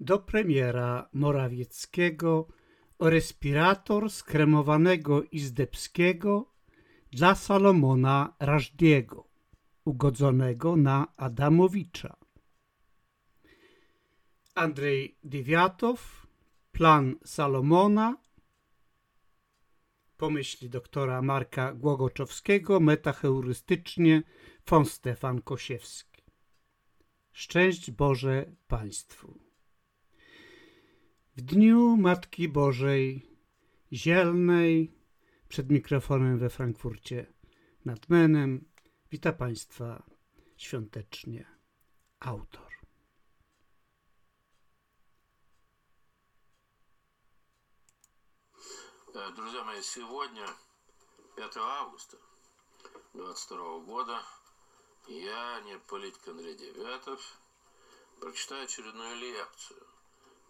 do premiera Morawieckiego o respirator skremowanego Izdebskiego dla Salomona Rażdiego, ugodzonego na Adamowicza. Andrzej Dywiatow, plan Salomona, pomyśli doktora Marka Głogoczowskiego, metaheurystycznie von Stefan Kosiewski. Szczęść Boże Państwu. W dniu Matki Bożej Zielnej przed mikrofonem we Frankfurcie nad Menem wita Państwa świątecznie autor. Друзья мои, сегодня, 5 августа 2022 года, я, не политик Андрей Девятов, прочитаю очередную лекцию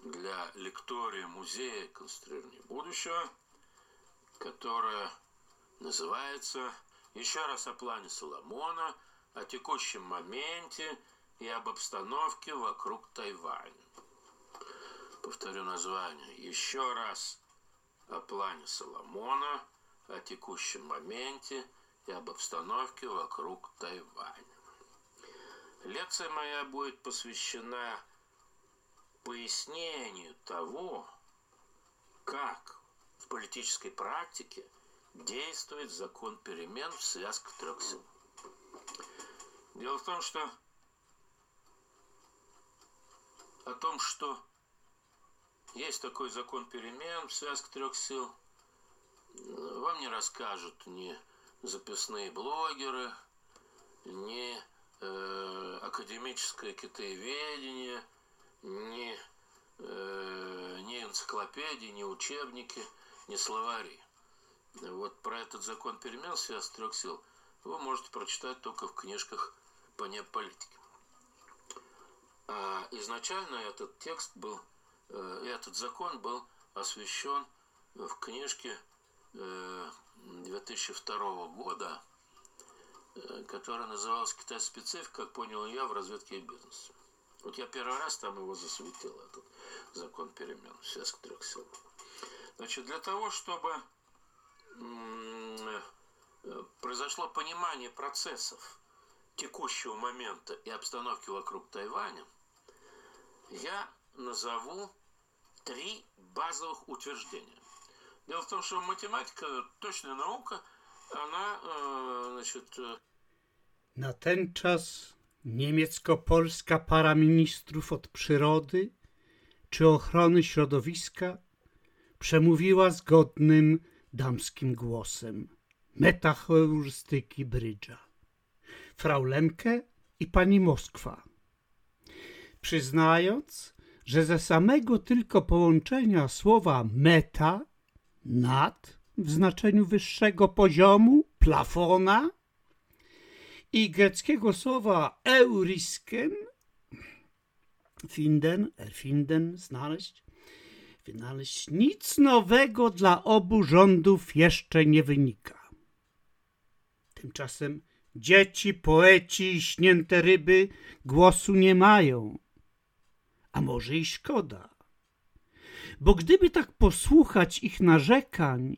для лектория Музея конструирования будущего, которая называется «Еще раз о плане Соломона, о текущем моменте и об обстановке вокруг Тайваня». Повторю название. Еще раз о плане Соломона, о текущем моменте и об обстановке вокруг Тайваня. Лекция моя будет посвящена пояснению того, как в политической практике действует закон перемен в связках трех сил. Дело в том, что о том, что есть такой закон перемен в связках трех сил, вам не расскажут ни записные блогеры, ни э, академическое китаеведение – ни, э, ни энциклопедии, ни учебники, ни словари. Вот про этот закон перемен связь трех сил вы можете прочитать только в книжках по неполитике. А изначально этот текст был, э, этот закон был освещен в книжке э, 2002 года, э, которая называлась «Китай специфик, как понял я, в разведке и бизнесе». Вот я первый раз там его засветил, этот закон перемен, связь трех сил. Значит, для того, чтобы э, произошло понимание процессов текущего момента и обстановки вокруг Тайваня, я назову три базовых утверждения. Дело в том, что математика, точная наука, она, э, значит... Э, На ten czas niemiecko-polska para ministrów od przyrody czy ochrony środowiska przemówiła zgodnym damskim głosem metaheurystyki Brydża. Frau Lemke i pani Moskwa. Przyznając, że ze samego tylko połączenia słowa meta, nad, w znaczeniu wyższego poziomu, plafona, i greckiego słowa eurisken, finden, erfinden, znaleźć, wynaleźć, nic nowego dla obu rządów jeszcze nie wynika. Tymczasem dzieci, poeci i śnięte ryby głosu nie mają, a może i szkoda. Bo gdyby tak posłuchać ich narzekań,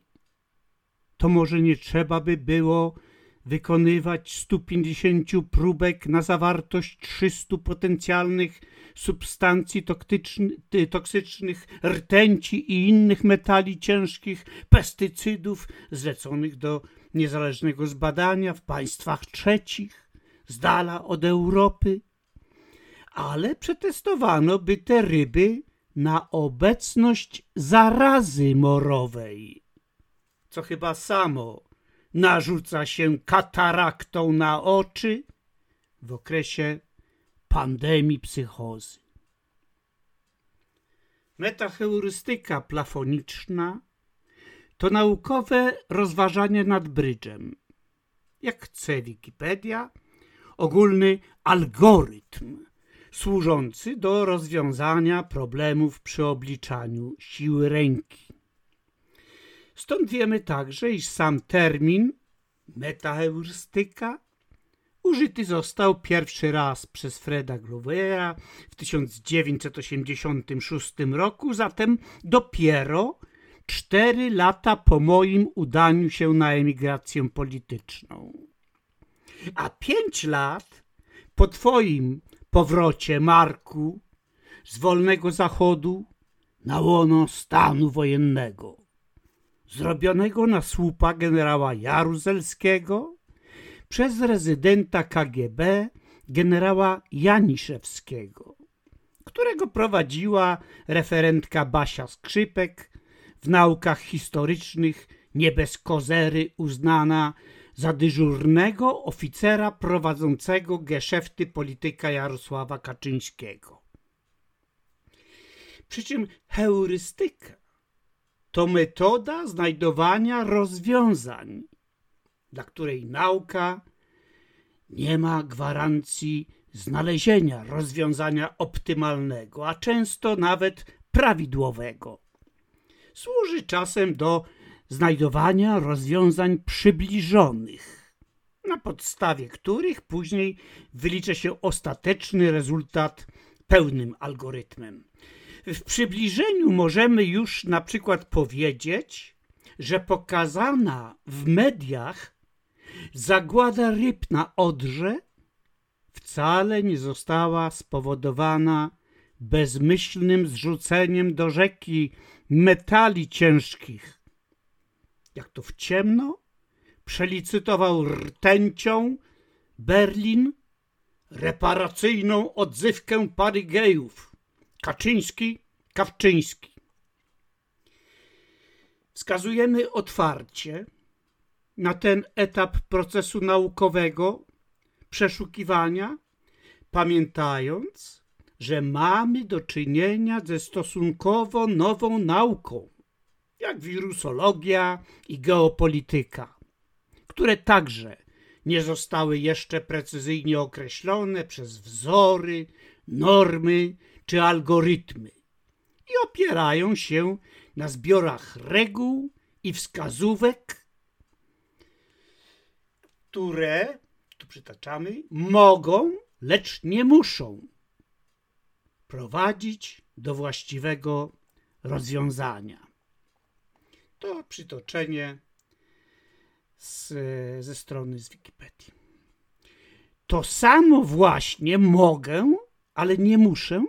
to może nie trzeba by było wykonywać 150 próbek na zawartość 300 potencjalnych substancji toksycznych, rtęci i innych metali ciężkich, pestycydów zleconych do niezależnego zbadania w państwach trzecich, z dala od Europy. Ale przetestowano by te ryby na obecność zarazy morowej, co chyba samo narzuca się kataraktą na oczy w okresie pandemii psychozy. Metaheurystyka plafoniczna to naukowe rozważanie nad brydżem. Jak chce Wikipedia, ogólny algorytm służący do rozwiązania problemów przy obliczaniu siły ręki. Stąd wiemy także, iż sam termin metaheurystyka użyty został pierwszy raz przez Freda Glovera w 1986 roku, zatem dopiero cztery lata po moim udaniu się na emigrację polityczną. A pięć lat po twoim powrocie, Marku, z wolnego zachodu na łono stanu wojennego, zrobionego na słupa generała Jaruzelskiego przez rezydenta KGB generała Janiszewskiego, którego prowadziła referentka Basia Skrzypek, w naukach historycznych nie bez kozery uznana za dyżurnego oficera prowadzącego geszefty polityka Jarosława Kaczyńskiego. Przy czym heurystyka to metoda znajdowania rozwiązań, dla której nauka nie ma gwarancji znalezienia rozwiązania optymalnego, a często nawet prawidłowego. Służy czasem do znajdowania rozwiązań przybliżonych, na podstawie których później wylicza się ostateczny rezultat pełnym algorytmem. W przybliżeniu możemy już na przykład powiedzieć, że pokazana w mediach zagłada ryb na Odrze wcale nie została spowodowana bezmyślnym zrzuceniem do rzeki metali ciężkich. Jak to w ciemno przelicytował rtęcią Berlin reparacyjną odzywkę pary gejów Kaczyński, Kawczyński. Wskazujemy otwarcie na ten etap procesu naukowego przeszukiwania, pamiętając, że mamy do czynienia ze stosunkowo nową nauką, jak wirusologia i geopolityka, które także nie zostały jeszcze precyzyjnie określone przez wzory, normy czy algorytmy i opierają się na zbiorach reguł i wskazówek, które, tu przytaczamy, mogą, lecz nie muszą prowadzić do właściwego rozwiązania. To przytoczenie z, ze strony z Wikipedii. To samo właśnie mogę, ale nie muszę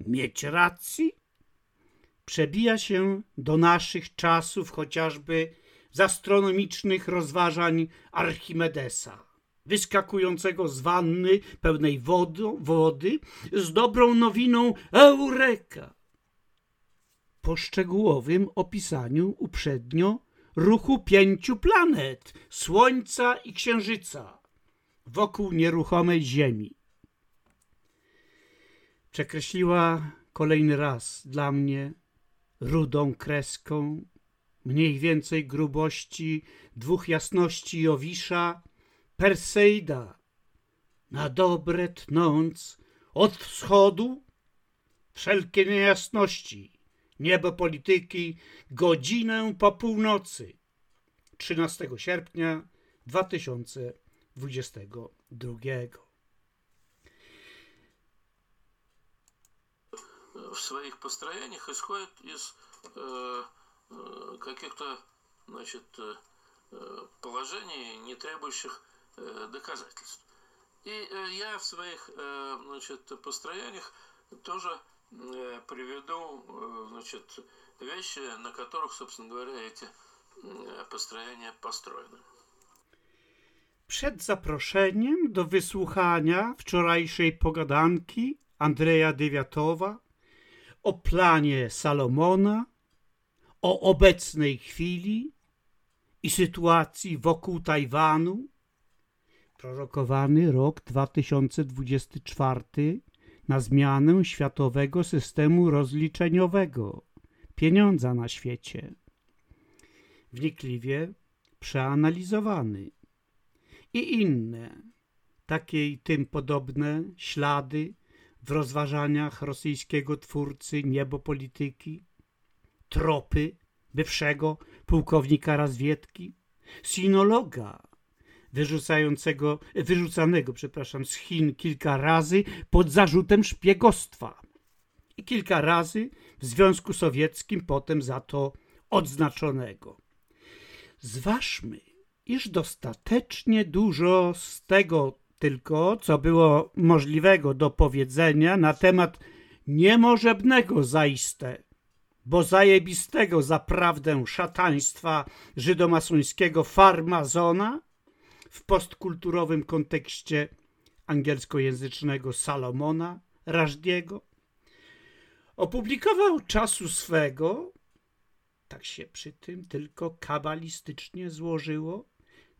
mieć racji. Przebija się do naszych czasów chociażby z astronomicznych rozważań Archimedesa wyskakującego z wanny pełnej wody z dobrą nowiną Eureka. Po szczegółowym opisaniu uprzednio ruchu pięciu planet, Słońca i Księżyca wokół nieruchomej Ziemi. Przekreśliła kolejny raz dla mnie rudą kreską mniej więcej grubości dwóch jasności Jowisza Perseida, na dobre tnąc od wschodu wszelkie niejasności, niebo polityki, godzinę po północy 13 sierpnia 2022. В своих построениях исходит из э, э, каких-то значит, э, положений, не требующих доказательств. И я в своих значит, построениях тоже приведу значит, вещи, на которых, собственно говоря, эти построения построены. Przed zaproszeniem do wysłuchania wczorajszej pogadanki Andrzeja Dewiatowa o planie Salomona, o obecnej chwili i sytuacji wokół Tajwanu, prorokowany rok 2024 na zmianę światowego systemu rozliczeniowego, pieniądza na świecie. Wnikliwie przeanalizowany. I inne, takie i tym podobne ślady w rozważaniach rosyjskiego twórcy niebopolityki, tropy bywszego pułkownika Razwiedki, sinologa wyrzucającego, wyrzucanego przepraszam, z Chin kilka razy pod zarzutem szpiegostwa i kilka razy w Związku Sowieckim potem za to odznaczonego. Zważmy, iż dostatecznie dużo z tego tylko, co było możliwego do powiedzenia na temat niemożebnego zaiste, bo zajebistego zaprawdę szataństwa żydomasońskiego farmazona w postkulturowym kontekście angielskojęzycznego Salomona Rażdiego, opublikował czasu swego, tak się przy tym tylko kabalistycznie złożyło,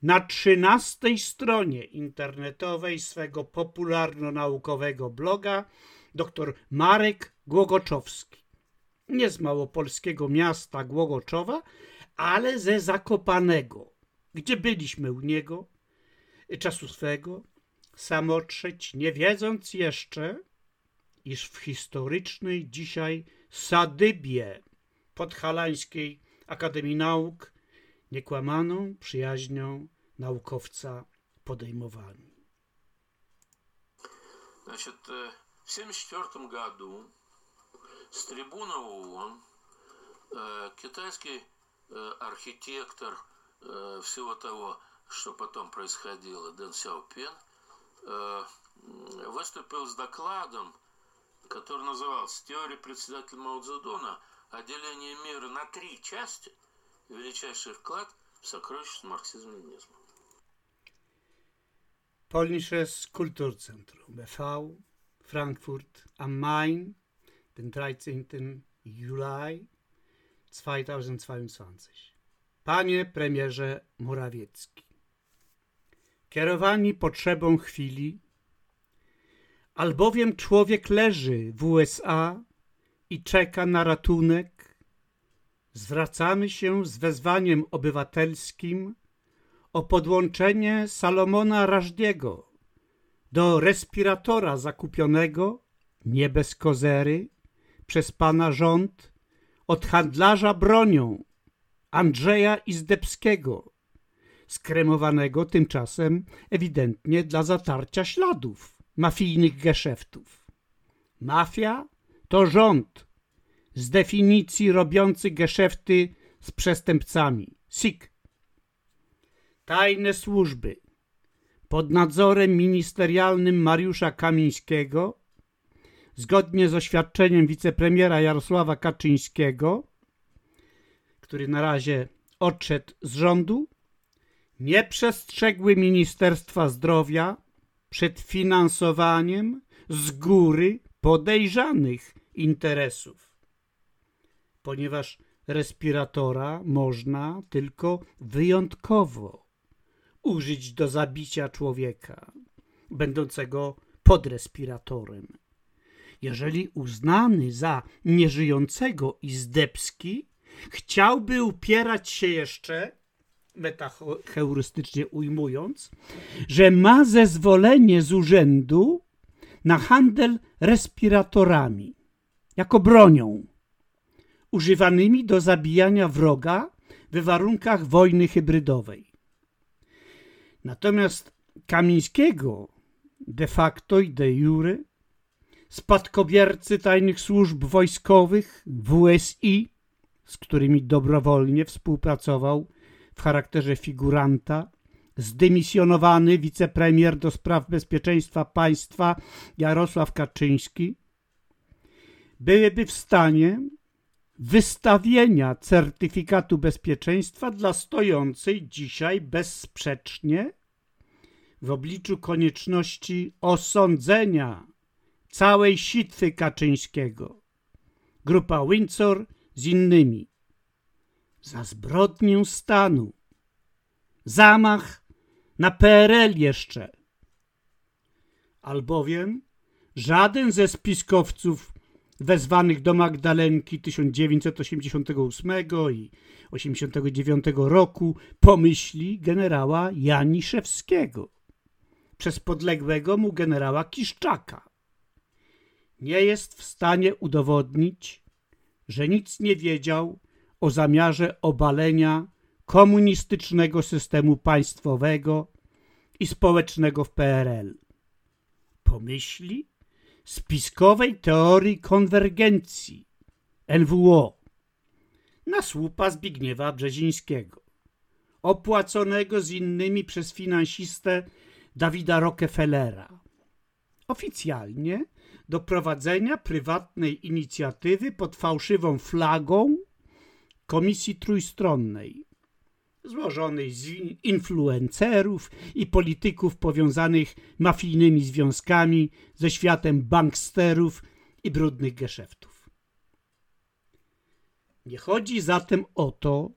na trzynastej stronie internetowej swego popularno-naukowego bloga dr Marek Głogoczowski. Nie z małopolskiego miasta Głogoczowa, ale ze Zakopanego, gdzie byliśmy u niego czasu swego, samotrzeć, nie wiedząc jeszcze, iż w historycznej dzisiaj sadybie podhalańskiej Akademii Nauk niekłamaną przyjaźnią naukowca podejmowani. Значит, в 1974 году с трибуны ООН китайский архитектор всего того, что потом происходило, Дэн Сяопин, выступил с докладом, который назывался «Теория председателя Мао Цзэдуна о делении мира на три части. Величайший вклад в сокровищницу марксизма-ленинизма». Polnisches Kulturzentrum BV Frankfurt am Main, den 13. Juli 2022. Panie premierze Morawiecki, kierowani potrzebą chwili, albowiem człowiek leży w USA i czeka na ratunek, zwracamy się z wezwaniem obywatelskim o podłączenie Salomona Rażdiego do respiratora zakupionego, nie bez kozery, przez pana rząd od handlarza bronią Andrzeja Izdebskiego, skremowanego tymczasem ewidentnie dla zatarcia śladów mafijnych geszeftów. Mafia to rząd z definicji robiący geszefty z przestępcami. SIK. Tajne służby pod nadzorem ministerialnym Mariusza Kamińskiego, zgodnie z oświadczeniem wicepremiera Jarosława Kaczyńskiego, który na razie odszedł z rządu, nie przestrzegły Ministerstwa Zdrowia przed finansowaniem z góry podejrzanych interesów, ponieważ respiratora można tylko wyjątkowo użyć do zabicia człowieka będącego pod respiratorem. Jeżeli uznany za nieżyjącego Izdebski chciałby upierać się jeszcze, metaheurystycznie ujmując, że ma zezwolenie z urzędu na handel respiratorami jako bronią używanymi do zabijania wroga w warunkach wojny hybrydowej. Natomiast Kamińskiego de facto i de jure spadkobiercy tajnych służb wojskowych WSI, z którymi dobrowolnie współpracował w charakterze figuranta, zdymisjonowany wicepremier do spraw bezpieczeństwa państwa Jarosław Kaczyński, byłyby w stanie wystawienia certyfikatu bezpieczeństwa dla stojącej dzisiaj bezsprzecznie w obliczu konieczności osądzenia całej sitwy Kaczyńskiego. Grupa Windsor z innymi. Za zbrodnię stanu. Zamach na PRL jeszcze. Albowiem żaden ze spiskowców wezwanych do Magdalenki 1988 i 89 roku pomyśli generała Janiszewskiego przez podległego mu generała Kiszczaka. Nie jest w stanie udowodnić, że nic nie wiedział o zamiarze obalenia komunistycznego systemu państwowego i społecznego w PRL. Pomyśli spiskowej teorii konwergencji NWO na słupa Zbigniewa Brzezińskiego, opłaconego z innymi przez finansistę Dawida Rockefellera. Oficjalnie do prowadzenia prywatnej inicjatywy pod fałszywą flagą Komisji Trójstronnej, złożonej z influencerów i polityków powiązanych mafijnymi związkami ze światem banksterów i brudnych geszeftów. Nie chodzi zatem o to,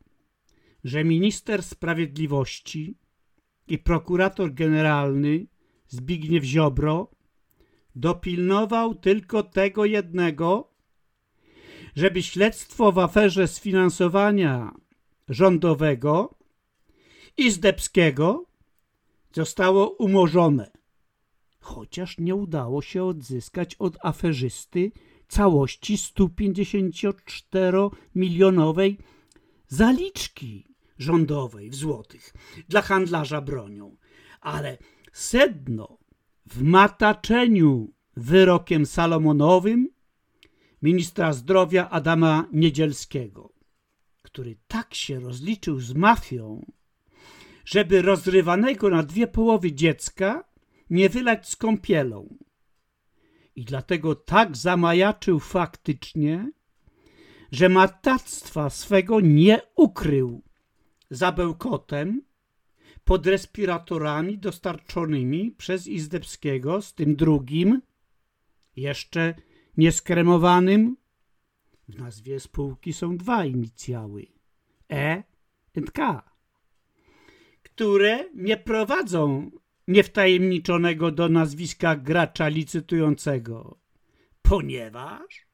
że minister sprawiedliwości i prokurator generalny Zbigniew Ziobro dopilnował tylko tego jednego, żeby śledztwo w aferze sfinansowania rządowego i Zdebskiego zostało umorzone, chociaż nie udało się odzyskać od aferzysty całości 154-milionowej zaliczki rządowej w złotych dla handlarza bronią. Ale sedno w mataczeniu wyrokiem Salomonowym ministra zdrowia Adama Niedzielskiego, który tak się rozliczył z mafią, żeby rozrywanego na dwie połowy dziecka nie wylać z kąpielą. I dlatego tak zamajaczył faktycznie, że matactwa swego nie ukrył za bełkotem pod respiratorami dostarczonymi przez Izdebskiego z tym drugim, jeszcze nieskremowanym. W nazwie spółki są dwa inicjały E i K, które nie prowadzą niewtajemniczonego do nazwiska gracza licytującego, ponieważ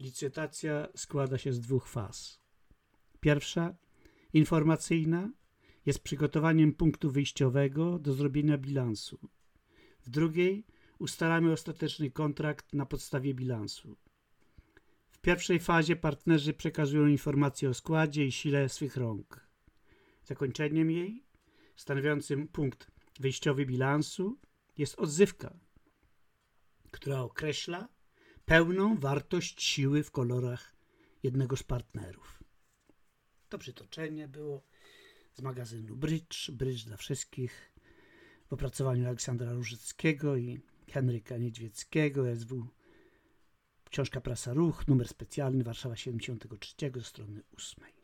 licytacja składa się z dwóch faz. Pierwsza, informacyjna, jest przygotowaniem punktu wyjściowego do zrobienia bilansu. W drugiej ustalamy ostateczny kontrakt na podstawie bilansu. W pierwszej fazie partnerzy przekazują informacje o składzie i sile swych rąk. Zakończeniem jej, stanowiącym punkt wyjściowy bilansu, jest odzywka, która określa pełną wartość siły w kolorach jednego z partnerów. To przytoczenie było z magazynu Bridge, Bridge dla wszystkich, w opracowaniu Aleksandra Różyckiego i Henryka Niedźwieckiego, SW, książka Prasa Ruch, numer specjalny, Warszawa 73, ze strony 8.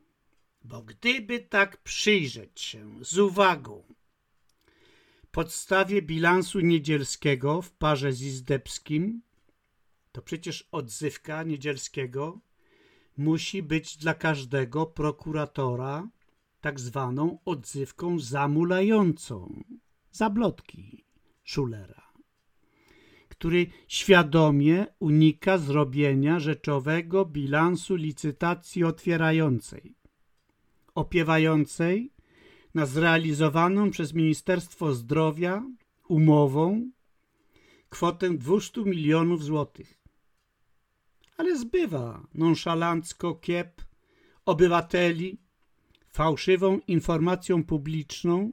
Bo gdyby tak przyjrzeć się z uwagą podstawie bilansu niedzielskiego w parze z Izdebskim, to przecież odzywka niedzielskiego musi być dla każdego prokuratora tak zwaną odzywką zamulającą, zablotki Schulera, który świadomie unika zrobienia rzeczowego bilansu licytacji otwierającej, opiewającej na zrealizowaną przez Ministerstwo Zdrowia umową kwotę 200 milionów złotych. Ale zbywa nonszalancko kiep obywateli fałszywą informacją publiczną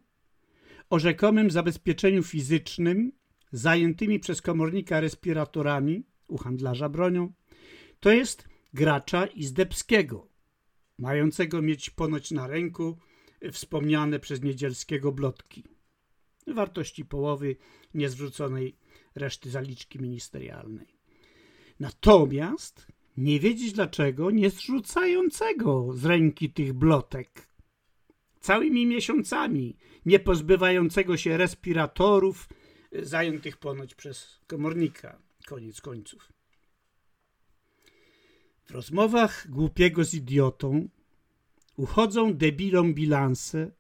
o rzekomym zabezpieczeniu fizycznym zajętymi przez komornika respiratorami u handlarza bronią, to jest gracza Izdebskiego, mającego mieć ponoć na ręku wspomniane przez Niedzielskiego blotki. Wartości połowy niezwróconej reszty zaliczki ministerialnej. Natomiast nie wiedzieć dlaczego nie zrzucającego z ręki tych blotek. Całymi miesiącami nie pozbywającego się respiratorów zajętych ponoć przez komornika. Koniec końców. W rozmowach głupiego z idiotą uchodzą debilom bilanse,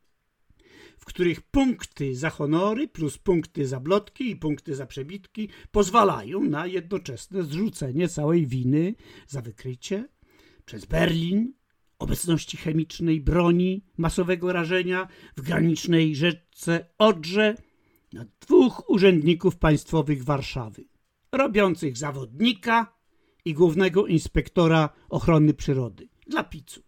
w których punkty za honory plus punkty za blotki i punkty za przebitki pozwalają na jednoczesne zrzucenie całej winy za wykrycie przez Berlin obecności chemicznej broni masowego rażenia w granicznej rzece Odrze na dwóch urzędników państwowych Warszawy, robiących zawodnika i głównego inspektora ochrony przyrody dla picu.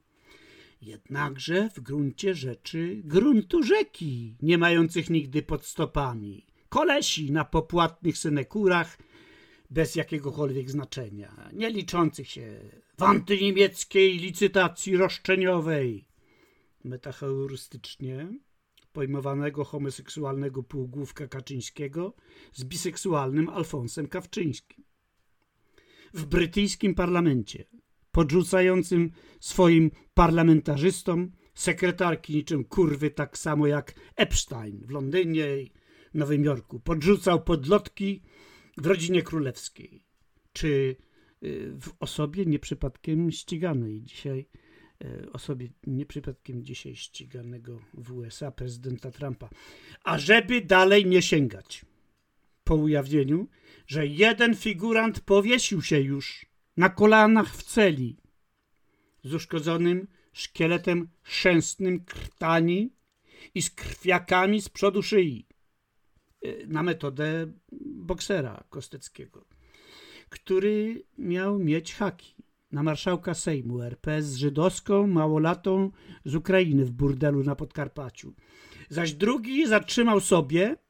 jednakże w gruncie rzeczy gruntu rzeki, nie mających nigdy pod stopami, kolesi na popłatnych synekurach bez jakiegokolwiek znaczenia, nie liczących się w antyniemieckiej licytacji roszczeniowej, metachorystycznie pojmowanego homoseksualnego półgłówka Kaczyńskiego z biseksualnym Alfonsem Kawczyńskim. W brytyjskim parlamencie, podrzucającym swoim parlamentarzystom sekretarki niczym kurwy, tak samo jak Epstein w Londynie i Nowym Jorku, podrzucał podlotki w rodzinie królewskiej, czy y, w osobie nieprzypadkiem ściganej dzisiaj E, osobie nieprzypadkiem dzisiaj ściganego w USA prezydenta Trumpa. A żeby dalej nie sięgać, po ujawnieniu, że jeden figurant powiesił się już na kolanach w celi z uszkodzonym szkieletem chrzęstnym krtani i z krwiakami z przodu szyi e, na metodę boksera Kosteckiego, który miał mieć haki na marszałka Sejmu RP z żydowską małolatą z Ukrainy w burdelu na Podkarpaciu. Zaś drugi zatrzymał sobie y,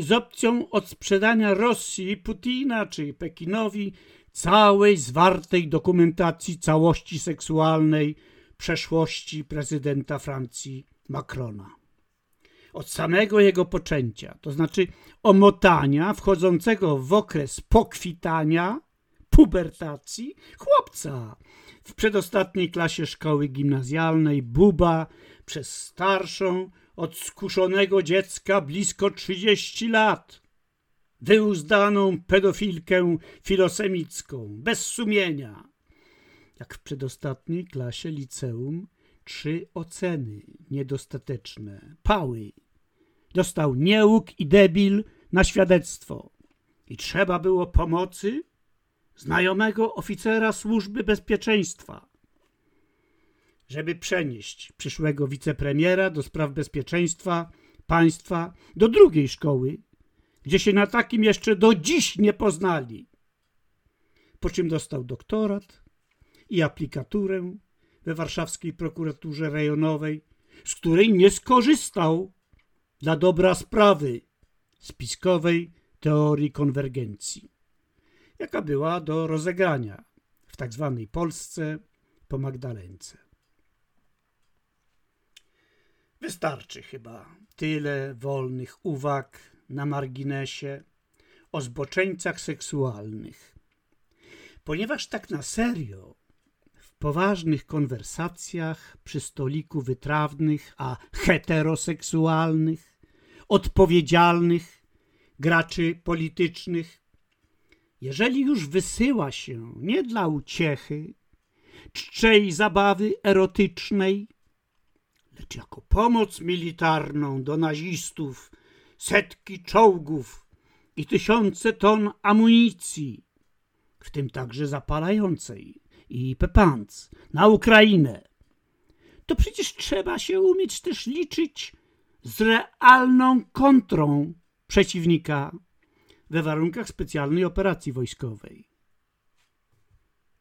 z opcją odsprzedania Rosji Putina czy Pekinowi całej zwartej dokumentacji całości seksualnej przeszłości prezydenta Francji Macrona. Od samego jego poczęcia, to znaczy omotania wchodzącego w okres pokwitania pubertacji chłopca. W przedostatniej klasie szkoły gimnazjalnej Buba przez starszą, od skuszonego dziecka blisko 30 lat. Wyuzdaną pedofilkę filosemicką, bez sumienia. Jak w przedostatniej klasie liceum trzy oceny niedostateczne, pały. Dostał niełuk i debil na świadectwo. I trzeba było pomocy znajomego oficera służby bezpieczeństwa, żeby przenieść przyszłego wicepremiera do spraw bezpieczeństwa państwa do drugiej szkoły, gdzie się na takim jeszcze do dziś nie poznali. Po czym dostał doktorat i aplikaturę we warszawskiej prokuraturze rejonowej, z której nie skorzystał dla dobra sprawy spiskowej teorii konwergencji jaka była do rozegrania w tak zwanej Polsce po Magdalence. Wystarczy chyba tyle wolnych uwag na marginesie o zboczeńcach seksualnych, ponieważ tak na serio w poważnych konwersacjach przy stoliku wytrawnych, a heteroseksualnych, odpowiedzialnych graczy politycznych jeżeli już wysyła się nie dla uciechy, czczej zabawy erotycznej, lecz jako pomoc militarną do nazistów, setki czołgów i tysiące ton amunicji, w tym także zapalającej i pepanc, na Ukrainę, to przecież trzeba się umieć też liczyć z realną kontrą przeciwnika we warunkach specjalnej operacji wojskowej.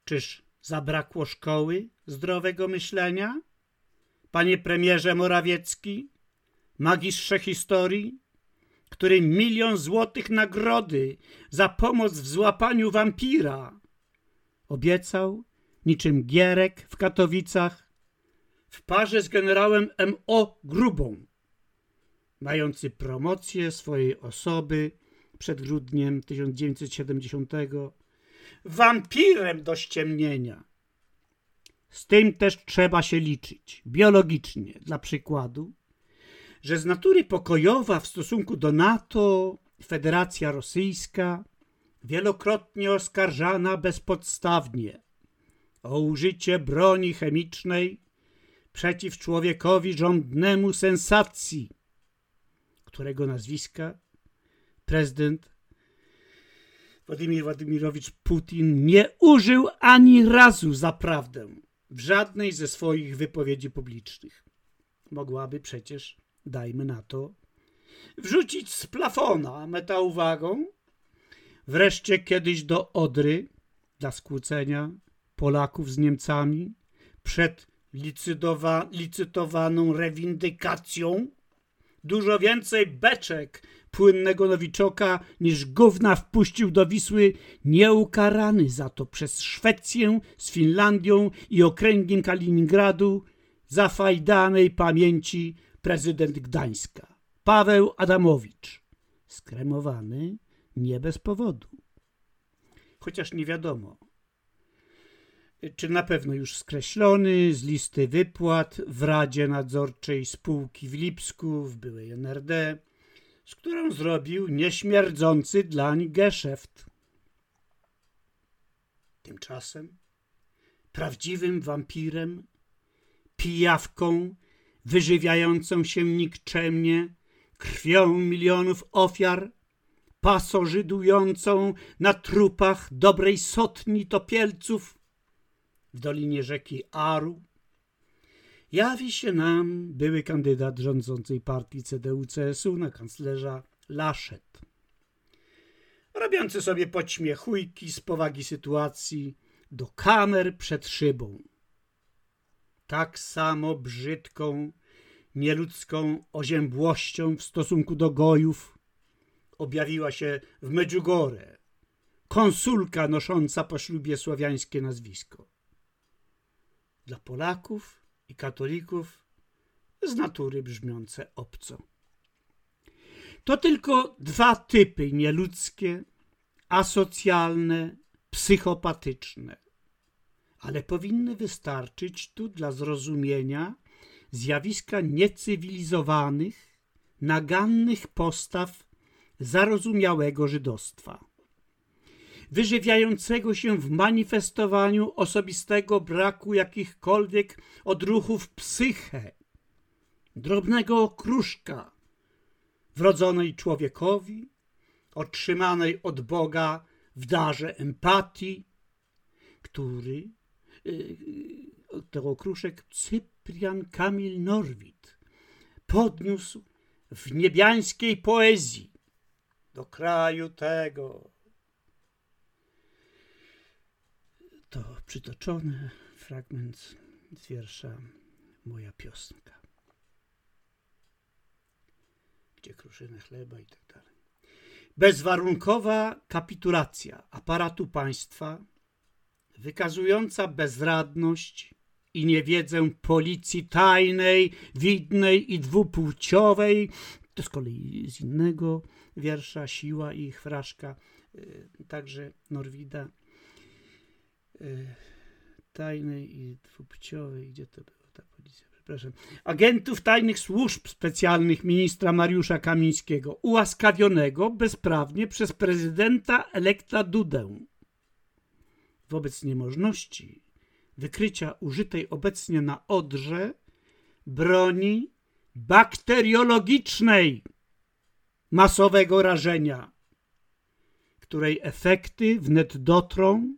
Czyż zabrakło szkoły zdrowego myślenia? Panie premierze Morawiecki, magistrze historii, który milion złotych nagrody za pomoc w złapaniu wampira obiecał niczym Gierek w Katowicach w parze z generałem M.O. Grubą, mający promocję swojej osoby przed grudniem 1970 wampirem do ściemnienia. Z tym też trzeba się liczyć biologicznie, dla przykładu, że z natury pokojowa w stosunku do NATO Federacja Rosyjska wielokrotnie oskarżana bezpodstawnie o użycie broni chemicznej przeciw człowiekowi żądnemu sensacji, którego nazwiska prezydent Władimir Władimirowicz Putin nie użył ani razu za prawdę w żadnej ze swoich wypowiedzi publicznych. Mogłaby przecież, dajmy na to, wrzucić z plafona metauwagą, wreszcie kiedyś do Odry dla skłócenia Polaków z Niemcami przed licytowa, licytowaną rewindykacją, dużo więcej beczek płynnego nowiczoka niż gówna wpuścił do Wisły nieukarany za to przez Szwecję z Finlandią i okręgiem Kaliningradu zafajdanej pamięci prezydent Gdańska, Paweł Adamowicz, skremowany nie bez powodu. Chociaż nie wiadomo, czy na pewno już skreślony z listy wypłat w Radzie Nadzorczej Spółki w Lipsku w byłej NRD, z którą zrobił nieśmierdzący dlań geszeft. Tymczasem prawdziwym wampirem, pijawką wyżywiającą się nikczemnie, krwią milionów ofiar, pasożydującą na trupach dobrej sotni topielców w dolinie rzeki Aru, jawi się nam były kandydat rządzącej partii CDU-CSU na kanclerza Laszet. Robiący sobie podśmiechujki z powagi sytuacji do kamer przed szybą. Tak samo brzydką, nieludzką oziębłością w stosunku do gojów objawiła się w Medjugorje konsulka nosząca po ślubie słowiańskie nazwisko. Dla Polaków i katolików z natury brzmiące obco. To tylko dwa typy nieludzkie, asocjalne, psychopatyczne, ale powinny wystarczyć tu dla zrozumienia zjawiska niecywilizowanych, nagannych postaw zarozumiałego żydostwa, wyżywiającego się w manifestowaniu osobistego braku jakichkolwiek odruchów psyche, drobnego okruszka, wrodzonej człowiekowi, otrzymanej od Boga w darze empatii, który yy, to okruszek Cyprian Kamil Norwid podniósł w niebiańskiej poezji do kraju tego. To przytoczony fragment z wiersza Moja piosenka. Gdzie kruszyny chleba i tak dalej. Bezwarunkowa kapitulacja aparatu państwa wykazująca bezradność i niewiedzę policji tajnej, widnej i dwupłciowej, to z kolei z innego wiersza Siła i ich fraszka, y, także Norwida, tajnej i dwupłciowej, gdzie to była ta policja, przepraszam, agentów tajnych służb specjalnych ministra Mariusza Kamińskiego, ułaskawionego bezprawnie przez prezydenta elekta Dudę. Wobec niemożności wykrycia użytej obecnie na Odrze broni bakteriologicznej masowego rażenia, której efekty wnet dotrą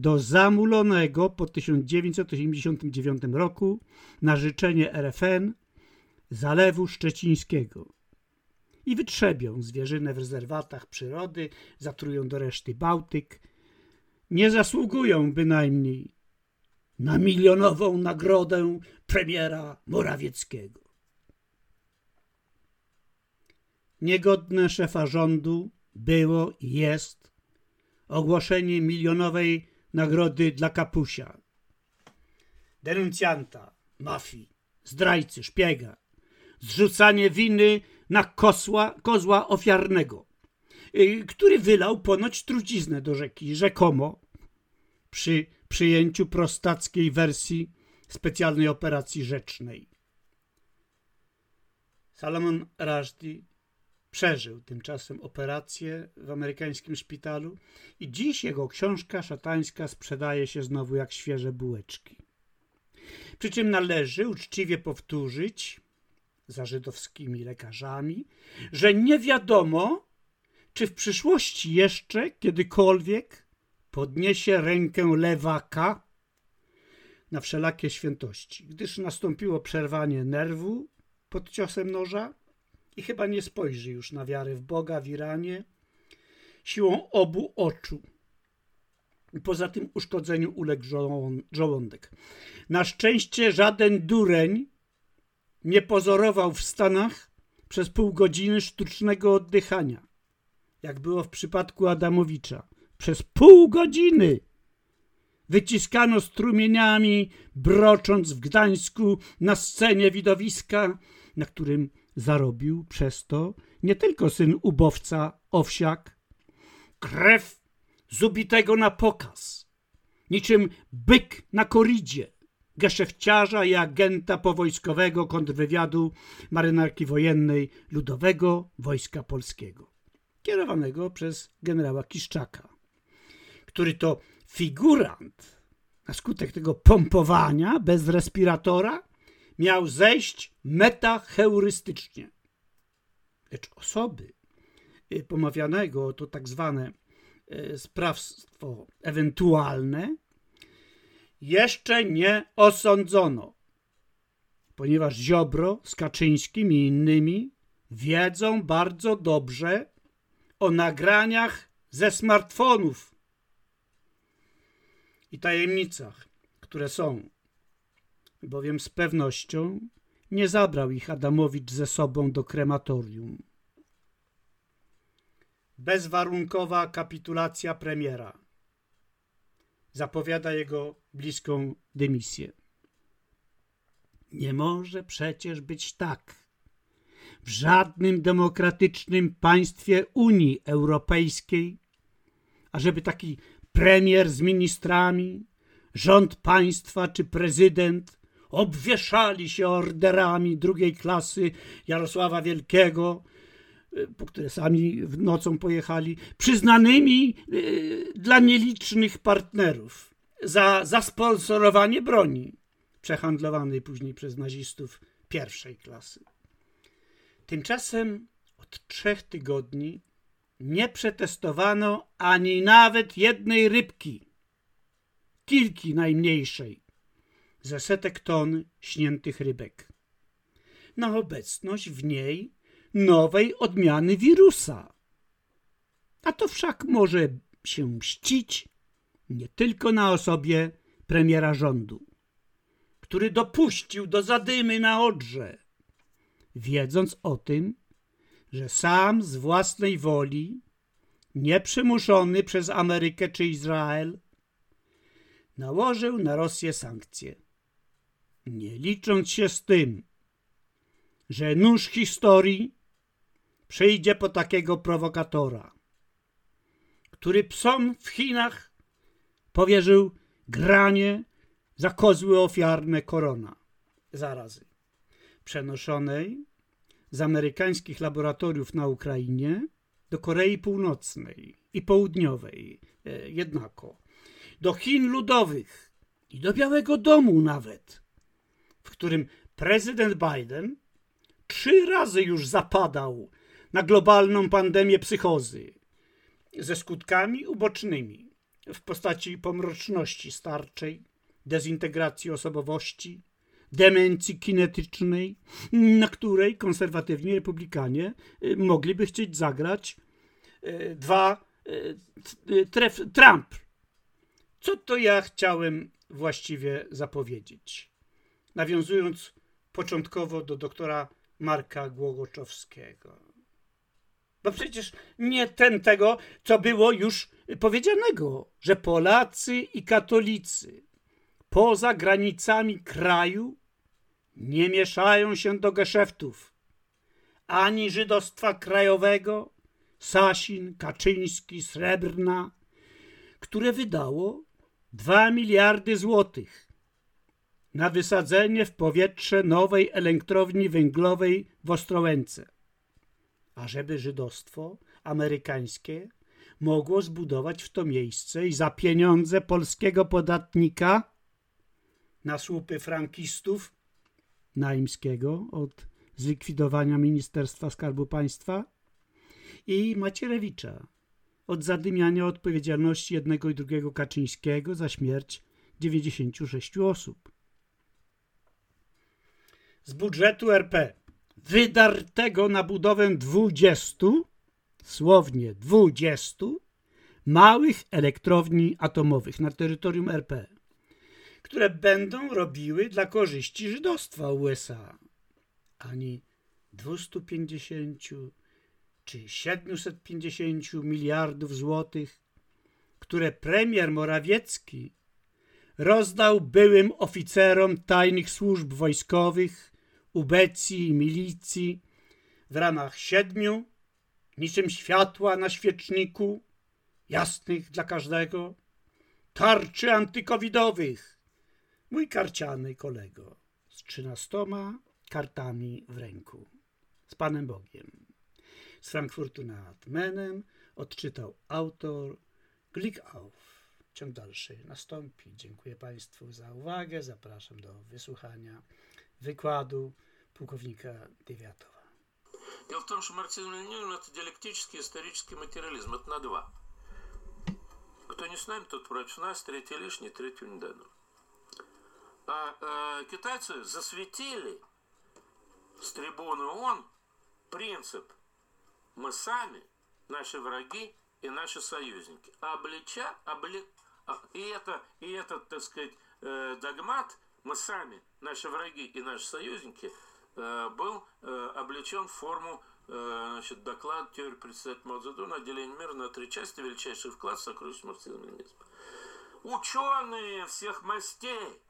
do zamulonego po 1989 roku na życzenie RFN Zalewu Szczecińskiego i wytrzebią zwierzynę w rezerwatach przyrody, zatrują do reszty Bałtyk, nie zasługują bynajmniej na milionową nagrodę premiera Morawieckiego. Niegodne szefa rządu było i jest ogłoszenie milionowej nagrody dla kapusia, denuncjanta, mafii, zdrajcy, szpiega, zrzucanie winy na kosła, kozła ofiarnego, y, który wylał ponoć truciznę do rzeki, rzekomo przy przyjęciu prostackiej wersji specjalnej operacji rzecznej. Salomon Rushdie przeżył tymczasem operację w amerykańskim szpitalu i dziś jego książka szatańska sprzedaje się znowu jak świeże bułeczki. Przy czym należy uczciwie powtórzyć za żydowskimi lekarzami, że nie wiadomo, czy w przyszłości jeszcze kiedykolwiek podniesie rękę lewaka na wszelakie świętości, gdyż nastąpiło przerwanie nerwu pod ciosem noża i chyba nie spojrzy już na wiarę w Boga w Iranie siłą obu oczu. Poza tym uszkodzeniu uległ żołądek. Na szczęście żaden dureń nie pozorował w Stanach przez pół godziny sztucznego oddychania, jak było w przypadku Adamowicza. Przez pół godziny wyciskano strumieniami, brocząc w Gdańsku na scenie widowiska, na którym zarobił przez to nie tylko syn ubowca Owsiak, krew zubitego na pokaz, niczym byk na koridzie, geszefciarza i agenta powojskowego kontrwywiadu marynarki wojennej Ludowego Wojska Polskiego, kierowanego przez generała Kiszczaka, który to figurant na skutek tego pompowania bez respiratora miał zejść metaheurystycznie. Lecz osoby y, pomawianego, to tak zwane y, sprawstwo ewentualne, jeszcze nie osądzono, ponieważ Ziobro z Kaczyńskim i innymi wiedzą bardzo dobrze o nagraniach ze smartfonów i tajemnicach, które są, bowiem z pewnością nie zabrał ich Adamowicz ze sobą do krematorium. Bezwarunkowa kapitulacja premiera zapowiada jego bliską dymisję. Nie może przecież być tak. W żadnym demokratycznym państwie Unii Europejskiej, ażeby taki premier z ministrami, rząd państwa czy prezydent obwieszali się orderami drugiej klasy Jarosława Wielkiego, y, po które sami nocą pojechali, przyznanymi y, dla nielicznych partnerów za zasponsorowanie broni przehandlowanej później przez nazistów pierwszej klasy. Tymczasem od trzech tygodni nie przetestowano ani nawet jednej rybki, kilki najmniejszej, ze setek ton śniętych rybek. Na obecność w niej nowej odmiany wirusa. A to wszak może się mścić nie tylko na osobie premiera rządu, który dopuścił do zadymy na Odrze, wiedząc o tym, że sam z własnej woli, nieprzymuszony przez Amerykę czy Izrael, nałożył na Rosję sankcje, nie licząc się z tym, że nóż historii przyjdzie po takiego prowokatora, który psom w Chinach powierzył granie za kozły ofiarne korona zarazy przenoszonej z amerykańskich laboratoriów na Ukrainie do Korei Północnej i Południowej e, jednako, do Chin Ludowych i do Białego Domu nawet, którym prezydent Biden trzy razy już zapadał na globalną pandemię psychozy ze skutkami ubocznymi w postaci pomroczności starczej, dezintegracji osobowości, demencji kinetycznej, na której konserwatywni republikanie y, mogliby chcieć zagrać y, dwa y, tref, Trump. Co to ja chciałem właściwie zapowiedzieć? Nawiązując początkowo do doktora Marka Głogoczowskiego. Bo przecież nie ten tego, co było już powiedzianego, że Polacy i katolicy poza granicami kraju nie mieszają się do geszeftów ani żydostwa krajowego, Sasin, Kaczyński, Srebrna, które wydało dwa miliardy złotych na wysadzenie w powietrze nowej elektrowni węglowej w Ostrołęce, ażeby żydostwo amerykańskie mogło zbudować w to miejsce i za pieniądze polskiego podatnika na słupy frankistów Naimskiego od zlikwidowania Ministerstwa Skarbu Państwa i Macierewicza od zadymiania odpowiedzialności jednego i drugiego Kaczyńskiego za śmierć 96 osób. Z budżetu RP wydartego na budowę 20, słownie 20, małych elektrowni atomowych na terytorium RP, które będą robiły dla korzyści żydostwa USA, ani 250 czy 750 miliardów złotych, które premier Morawiecki rozdał byłym oficerom tajnych służb wojskowych, ubecji i milicji w ramach siedmiu, niczym światła na świeczniku, jasnych dla każdego, tarczy antykowidowych. Mój karciany kolego z trzynastoma kartami w ręku. Z Panem Bogiem. Z Frankfurtu nad Menem odczytał autor Glick auf. Ciąg dalszy nastąpi. Dziękuję Państwu za uwagę. Zapraszam do wysłuchania wykładu pułkownika Dewiatowa. Дело в том, что марксизм-ленинизм – это диалектический исторический материализм. Это на два. Кто не с нами, тот против нас, третий лишний, третий не дано. А э, китайцы засветили с трибуны ООН принцип «мы сами, наши враги и наши союзники». Облича, обли... и, это, и этот, так сказать, э, догмат «мы сами, наши враги и наши союзники» э, был э, облечен в форму значит, доклад теории председателя Мао «Отделение мира на три части. Величайший вклад в сокровищ марксизма-ленинизма». Ученые всех мастей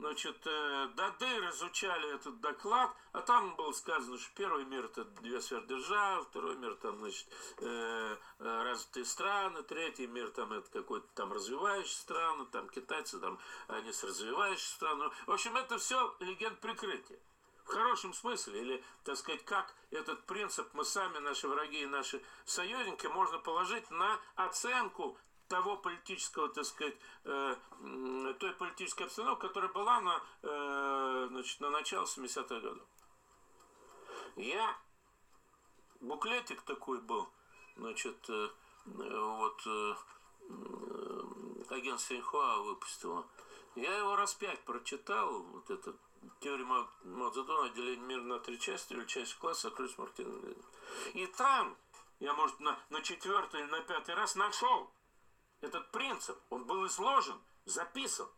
значит, э, до дыр изучали этот доклад, а там было сказано, что первый мир это две сверхдержавы, второй мир там, значит, э, э, развитые страны, третий мир там это какой-то там развивающие страны, там китайцы там, они с развивающими странами. В общем, это все легенд прикрытия. В хорошем смысле, или, так сказать, как этот принцип мы сами, наши враги и наши союзники можно положить на оценку того политического, так сказать, э, той политической обстановки, которая была на, э, значит, на начало 70-х годов. Я, буклетик такой был, значит, э, вот агент Синьхуа выпустила. Я его раз пять прочитал, вот этот теория Мао Цзэдуна, отделение мира на три части, величайший класс, сокровищ Мартина. И там я, может, на, на четвертый или на пятый раз нашел этот принцип, он был изложен, записан.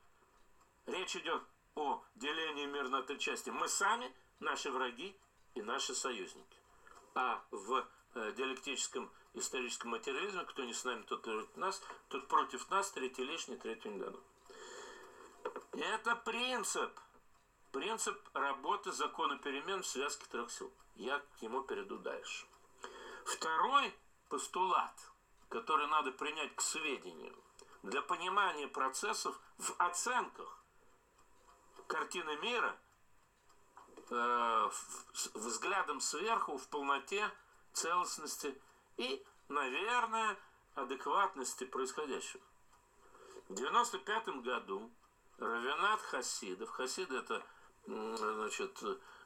Речь идет о делении мира на три части. Мы сами, наши враги и наши союзники. А в э, диалектическом историческом материализме, кто не с нами, тот против нас, тот против нас, третий лишний, третий не дано. Это принцип, принцип работы закона перемен в связке трех сил. Я к нему перейду дальше. Второй постулат – которые надо принять к сведению для понимания процессов в оценках картины мира э, взглядом сверху в полноте, целостности и, наверное, адекватности происходящего. В 95 году Равинат Хасидов, Хасиды это значит,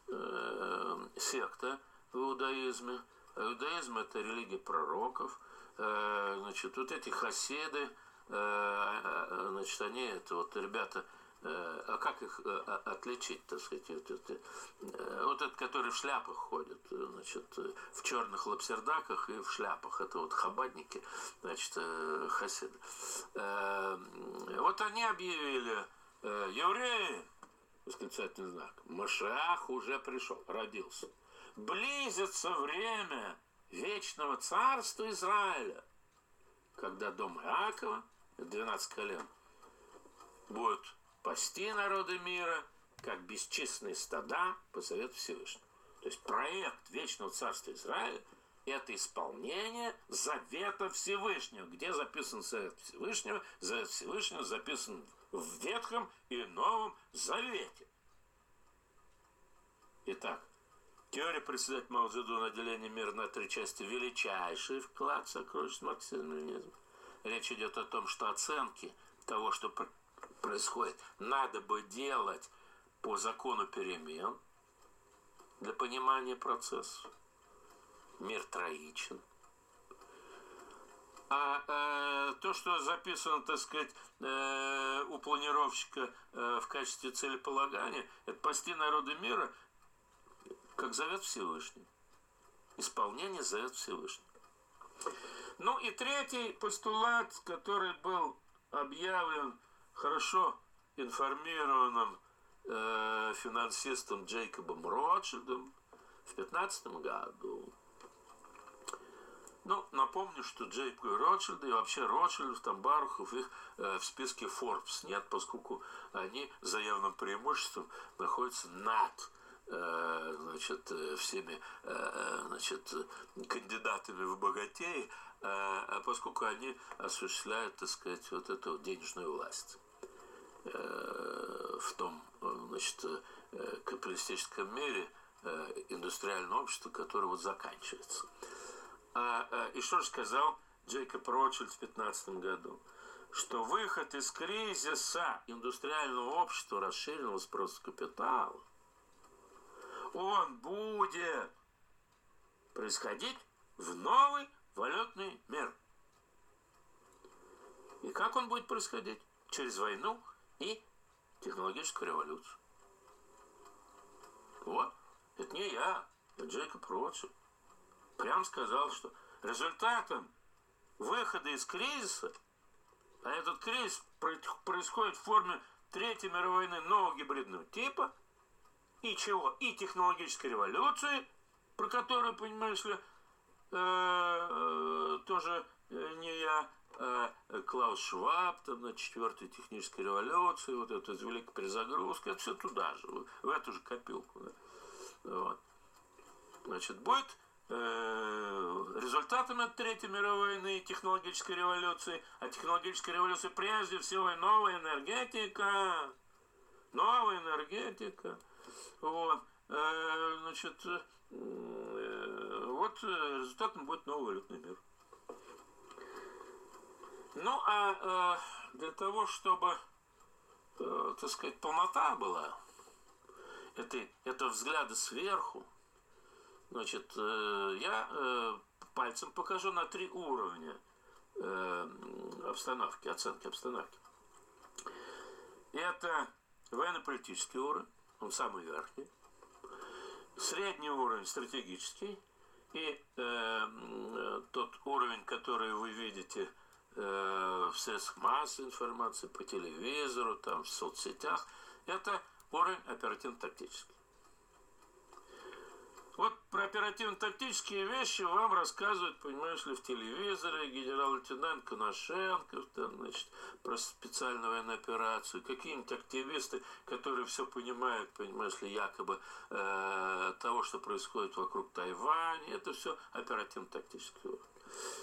э, секта в иудаизме, а иудаизм это религия пророков – значит, вот эти хаседы, э, э, значит, они, это вот ребята, а как их отличить, так сказать, вот, это, вот этот, который в шляпах ходит, значит, в черных лапсердаках и в шляпах, это вот хабадники, значит, хасиды. Вот они объявили, евреи, восклицательный знак, Машах уже пришел, родился. Близится время вечного царства Израиля, когда дом Иакова, 12 колен, будут пасти народы мира, как бесчисленные стада по совету Всевышнего. То есть проект вечного царства Израиля – это исполнение завета Всевышнего. Где записан завет Всевышнего? Завет Всевышнего записан в Ветхом и Новом Завете. Итак, Теория председателя Мао Цзэдуна деления мира на три части – величайший вклад в сокровищ марксизма-ленинизма. Речь идет о том, что оценки того, что происходит, надо бы делать по закону перемен для понимания процесса. Мир троичен. А э, то, что записано, так сказать, э, у планировщика э, в качестве целеполагания, это пасти народы мира – как зовет Всевышний. Исполнение зовет Всевышний. Ну и третий постулат, который был объявлен хорошо информированным э, финансистом Джейкобом Ротшильдом в 15 году. Ну, напомню, что Джейкоб Ротшильд и вообще Ротшильдов, там Барухов, их э, в списке Forbes нет, поскольку они за явным преимуществом находятся над значит, э, всеми э, значит, кандидатами в богатеи, а поскольку они осуществляют, так сказать, вот эту денежную власть в том, значит, капиталистическом мире индустриального общества, которое вот заканчивается. А, и что же сказал Джейкоб Ротшильд в 15 году? Что выход из кризиса индустриального общества, расширенного спроса капитала, он будет происходить в новый валютный мир. И как он будет происходить? Через войну и технологическую революцию. Вот. Это не я, это Джейкоб Ротшильд прям сказал, что результатом выхода из кризиса, а этот кризис происходит в форме Третьей мировой войны нового гибридного типа, и чего? И технологической революции, про которую, понимаешь ли, э, э, тоже э, не я, а Клаус Шваб, там, на четвертой технической революции, вот это из великой перезагрузки, это все туда же, в эту же копилку. Да. Вот. Значит, будет Э, результатами Третьей мировой войны технологической революции. А технологическая революция прежде всего и новая энергетика. Новая энергетика. Вот. Э, значит, э, вот результатом будет новый валютный мир. Ну, а для того, чтобы, так сказать, полнота была, это, это взгляды сверху, Значит, э, я э, пальцем покажу на три уровня э, обстановки, оценки обстановки. Это военно-политический уровень, он самый верхний. Средний уровень стратегический. И э, тот уровень, который вы видите э, в средствах массовой информации, по телевизору, там, в соцсетях, это уровень оперативно-тактический. Вот про оперативно-тактические вещи вам рассказывают, понимаешь ли, в телевизоре генерал-лейтенант Коношенков, там, значит, про специальную военную операцию, какие-нибудь активисты, которые все понимают, понимаешь ли, якобы э, того, что происходит вокруг Тайваня, это все оперативно-тактический уровень.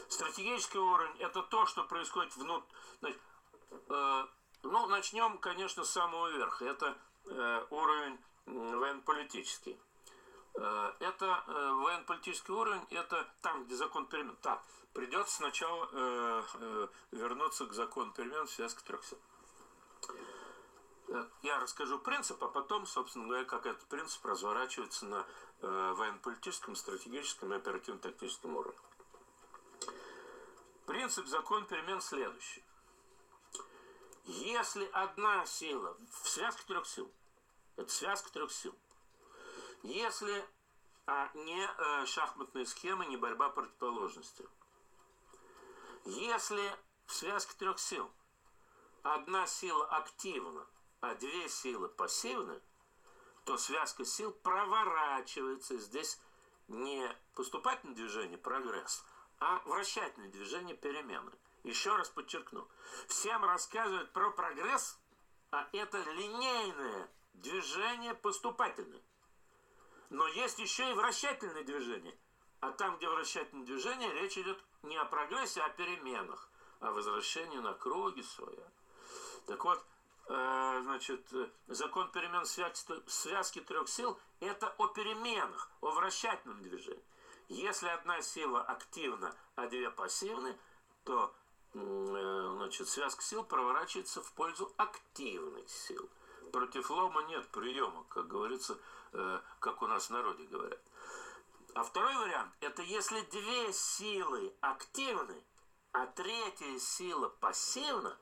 Стратегический уровень – это то, что происходит внутри. Э, ну, начнем, конечно, с самого верха. Это э, уровень военно-политический. Э, это э, военно-политический уровень, это там, где закон перемен. Так, придется сначала э, вернуться к закону перемен в связке трех сил. Я расскажу принцип, а потом, собственно говоря, как этот принцип разворачивается на военно-политическом, стратегическом и оперативно-тактическом уровне. Принцип закон перемен следующий. Если одна сила в связке трех сил, это связка трех сил, если а не э, шахматная схема, не борьба противоположностей. Если в связке трех сил одна сила активна, а две силы пассивны, то связка сил проворачивается. Здесь не поступательное движение прогресс, а вращательное движение перемены. Еще раз подчеркну. Всем рассказывают про прогресс, а это линейное движение поступательное. Но есть еще и вращательное движение. А там, где вращательное движение, речь идет не о прогрессе, а о переменах, о возвращении на круги своя. Так вот, э, значит, закон перемен связки, связки трех сил – это о переменах, о вращательном движении. Если одна сила активна, а две пассивны, то э, значит, связка сил проворачивается в пользу активной силы против лома нет приема, как говорится, э, как у нас в народе говорят. А второй вариант – это если две силы активны, а третья сила пассивна,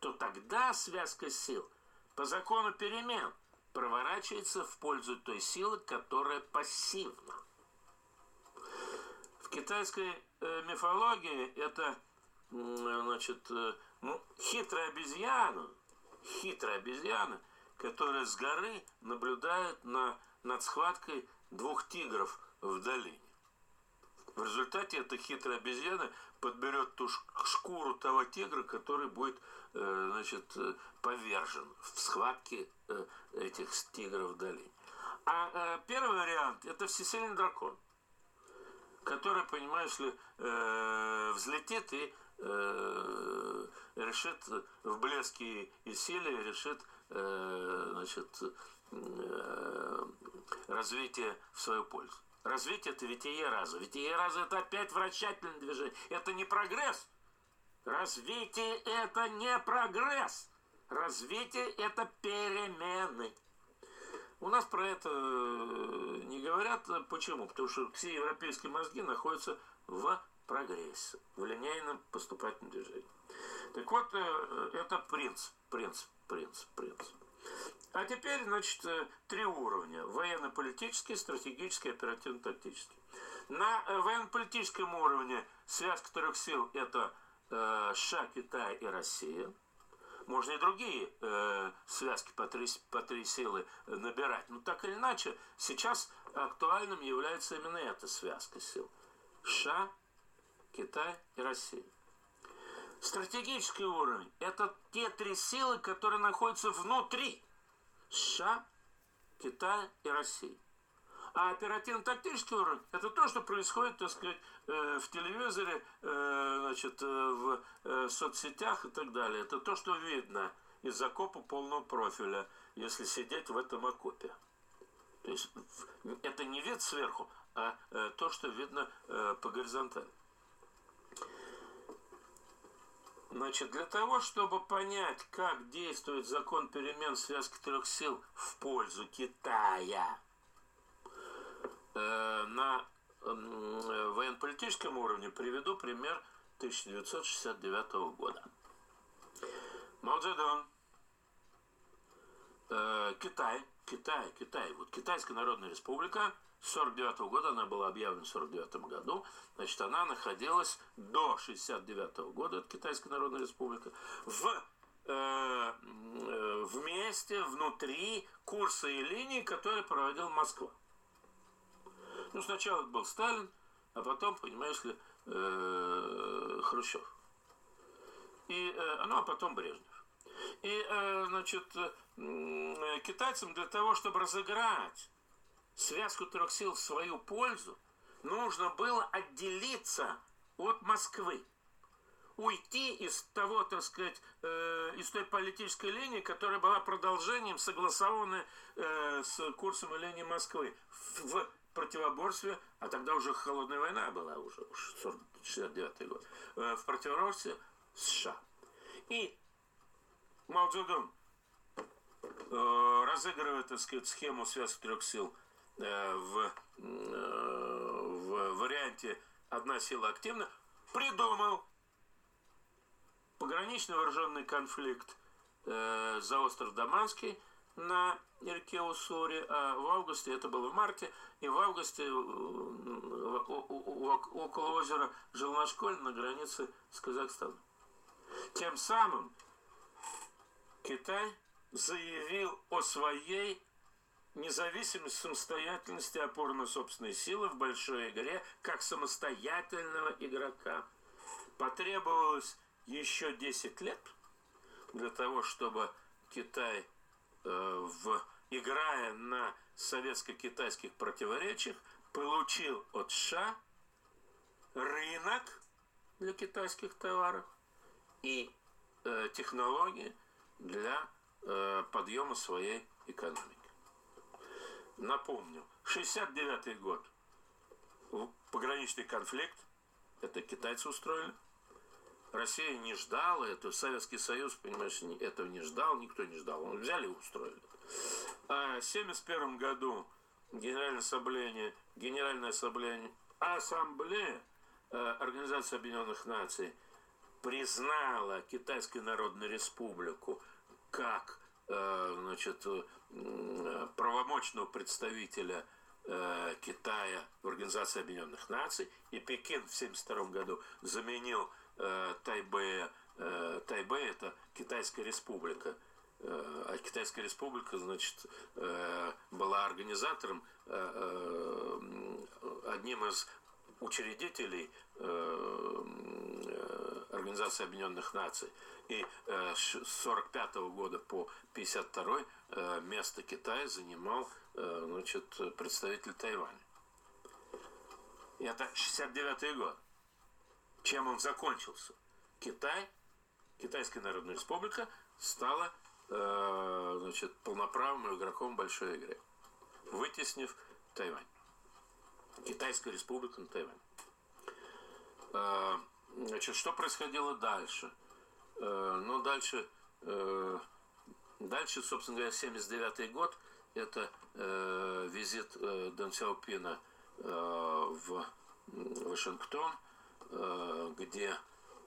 то тогда связка сил по закону перемен проворачивается в пользу той силы, которая пассивна. В китайской э, мифологии это значит, э, ну, хитрая обезьяна, хитрая обезьяна, которая с горы наблюдает на, над схваткой двух тигров в долине. В результате эта хитрая обезьяна подберет ту шкуру того тигра, который будет э, значит, э, повержен в схватке этих тигров в долине. А первый вариант – это всесильный дракон, который, понимаешь ли, взлетит и э, решит в блеске и силе решит э, значит, э, развитие в свою пользу. Развитие это витие раза. Витие раза это опять вращательное движение. Это не прогресс. Развитие это не прогресс. Развитие это перемены. У нас про это э, не говорят. Почему? Потому что все европейские мозги находятся в прогресс, в линейном поступательном движении. Так вот, э, это принцип, принцип, принцип, принцип. А теперь, значит, э, три уровня. Военно-политический, стратегический, оперативно-тактический. На э, военно-политическом уровне связка трех сил – это э, США, Китай и Россия. Можно и другие э, связки по три, по три силы набирать. Но так или иначе, сейчас актуальным является именно эта связка сил. США, Китай и Россия. Стратегический уровень – это те три силы, которые находятся внутри США, Китая и России. А оперативно-тактический уровень – это то, что происходит, так сказать, э, в телевизоре, э, значит, э, в соцсетях и так далее. Это то, что видно из окопа полного профиля, если сидеть в этом окопе. То есть это не вид сверху, а то, что видно по горизонтали. Значит, для того, чтобы понять, как действует закон перемен связки трех сил в пользу Китая э, на э, военно-политическом уровне, приведу пример 1969 года. Мао Цзэдун, э, Китай, Китай, Китай, вот Китайская Народная Республика – 49 -го года, она была объявлена в 49 году, значит, она находилась до 69 -го года, это Китайская Народная Республика, в э, вместе, внутри курса и линии, которые проводил Москва. Ну, сначала это был Сталин, а потом, понимаешь ли, э, Хрущев. И, э, ну, а потом Брежнев. И, э, значит, э, китайцам для того, чтобы разыграть связку трех сил в свою пользу, нужно было отделиться от Москвы. Уйти из того, так сказать, э, из той политической линии, которая была продолжением, согласованной э, с курсом и линией Москвы в, противоборстве, а тогда уже холодная война была, уже, уже 69 год, э, в противоборстве США. И Мао Цзэдун э, разыгрывает, так сказать, схему связки трех сил – в, э, в варианте «одна сила активна», придумал пограничный вооруженный конфликт э, за остров Даманский на реке Уссури, а в августе, это было в марте, и в августе около озера Желношколь на границе с Казахстаном. Тем самым Китай заявил о своей независимость, самостоятельность и опора на собственные силы в большой игре как самостоятельного игрока. Потребовалось еще 10 лет для того, чтобы Китай, э, в, играя на советско-китайских противоречиях, получил от США рынок для китайских товаров и э, технологии для э, подъема своей экономики. Напомню, 69 год. Пограничный конфликт. Это китайцы устроили. Россия не ждала это. Советский Союз, понимаешь, этого не ждал, никто не ждал. Он взяли и устроили. А в 1971 году Генеральное ассамблея, Генеральная ассамблея, ассамблея э, Организации Объединенных Наций признала Китайскую Народную Республику как Э, значит, правомочного представителя э, Китая в Организации Объединенных Наций, и Пекин в 1972 году заменил э, Тайбэя. Э, Тайбэй – это Китайская республика. Э, а Китайская республика, значит, э, была организатором, э, э, одним из учредителей э, Организации Объединенных Наций. И э, с 1945 года по 1952 э, место Китая занимал значит, представитель Тайваня. И это 69 год. Чем он закончился? Китай, Китайская Народная Республика стала значит, полноправным игроком большой игре, вытеснив Тайвань. Китайская республика на Тайвань. Значит, что происходило дальше? Ну, дальше, дальше, собственно говоря, 79 год, это визит Дэн Сяопина в Вашингтон, где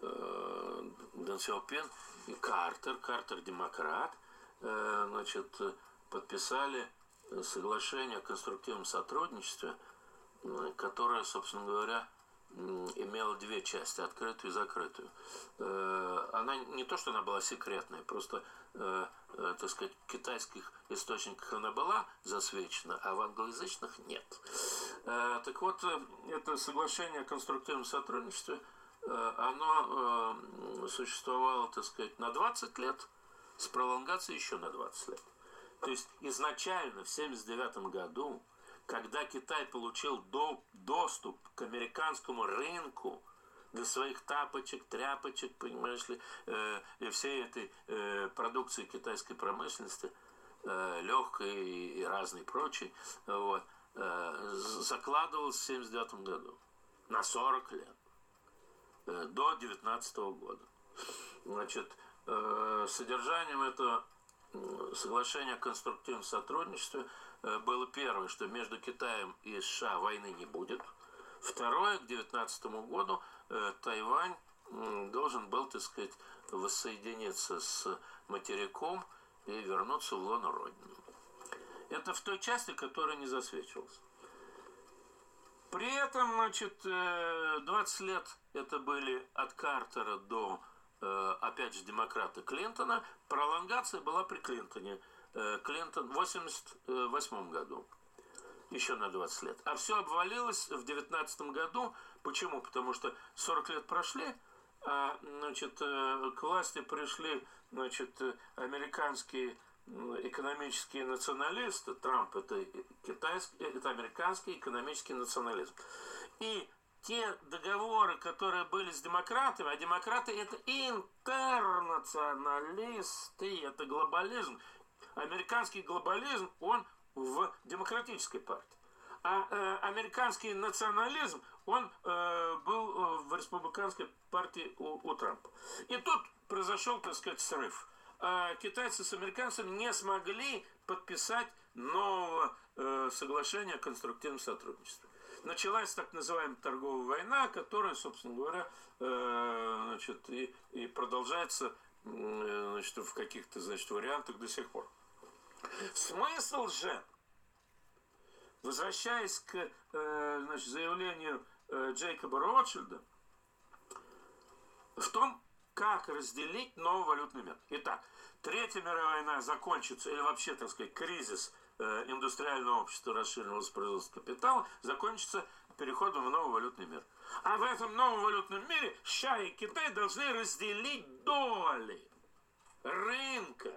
Дэн Сяопин и Картер, Картер демократ, значит, подписали соглашение о конструктивном сотрудничестве, которое, собственно говоря, имела две части, открытую и закрытую. Она не то, что она была секретная, просто, так сказать, в китайских источниках она была засвечена, а в англоязычных нет. Так вот, это соглашение о конструктивном сотрудничестве, оно существовало, так сказать, на 20 лет, с пролонгацией еще на 20 лет. То есть изначально в 1979 году когда Китай получил до, доступ к американскому рынку для своих тапочек, тряпочек, понимаешь ли, э, и всей этой э, продукции китайской промышленности, э, легкой и, и разной прочей, вот, э, закладывалось в 1979 году на 40 лет, э, до 19 года. Значит, э, содержанием этого соглашения о конструктивном сотрудничестве – было первое, что между Китаем и США войны не будет. Второе, к 19 году э, Тайвань должен был, так сказать, воссоединиться с материком и вернуться в лоно Родину. Это в той части, которая не засвечивалась. При этом, значит, 20 э, лет это были от Картера до, опять же, демократа Клинтона. Пролонгация была при Клинтоне – Э, Клинтон в 1988 году, еще на 20 лет. А все обвалилось в 2019 году. Почему? Потому что 40 лет прошли, а значит, э, к власти пришли значит, американские экономические националисты. Трамп это, китайский, это американский экономический национализм. И те договоры, которые были с демократами, а демократы это интернационалисты, это глобализм американский глобализм, он в демократической партии. А э, американский национализм, он э, был э, в республиканской партии у, у Трампа. И тут произошел, так сказать, срыв. А китайцы с американцами не смогли подписать нового э, соглашения о конструктивном сотрудничестве. Началась так называемая торговая война, которая, собственно говоря, э, значит, и, и продолжается э, значит, в каких-то значит, вариантах до сих пор. Смысл же, возвращаясь к э, значит, заявлению э, Джейкоба Ротшильда, в том, как разделить новый валютный мир. Итак, Третья мировая война закончится, или вообще, так сказать, кризис э, индустриального общества расширенного производства капитала закончится переходом в новый валютный мир. А в этом новом валютном мире США и Китай должны разделить доли рынка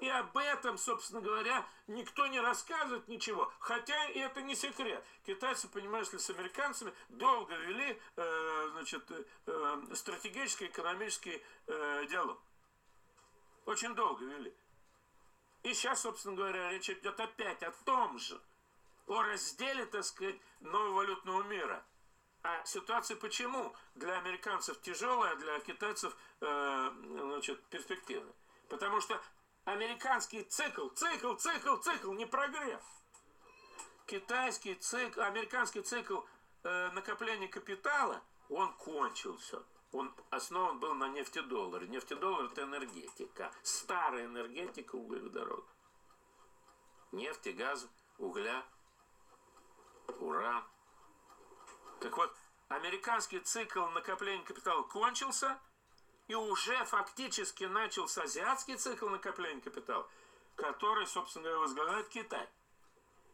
и об этом, собственно говоря, никто не рассказывает ничего. Хотя и это не секрет. Китайцы, понимаешь ли, с американцами долго вели э, значит, э, стратегический экономический э, диалог. Очень долго вели. И сейчас, собственно говоря, речь идет опять о том же. О разделе, так сказать, нового валютного мира. А ситуация почему для американцев тяжелая, а для китайцев э, значит, перспективная? Потому что Американский цикл, цикл, цикл, цикл, не прогресс. Китайский цикл, американский цикл э, накопления капитала, он кончился. Он основан был на нефтедолларе. Нефтедоллар – это энергетика. Старая энергетика углеводород. Нефти, газ, угля. уран. Так вот, американский цикл накопления капитала кончился, и уже фактически начался азиатский цикл накопления капитала, который, собственно говоря, возглавляет Китай.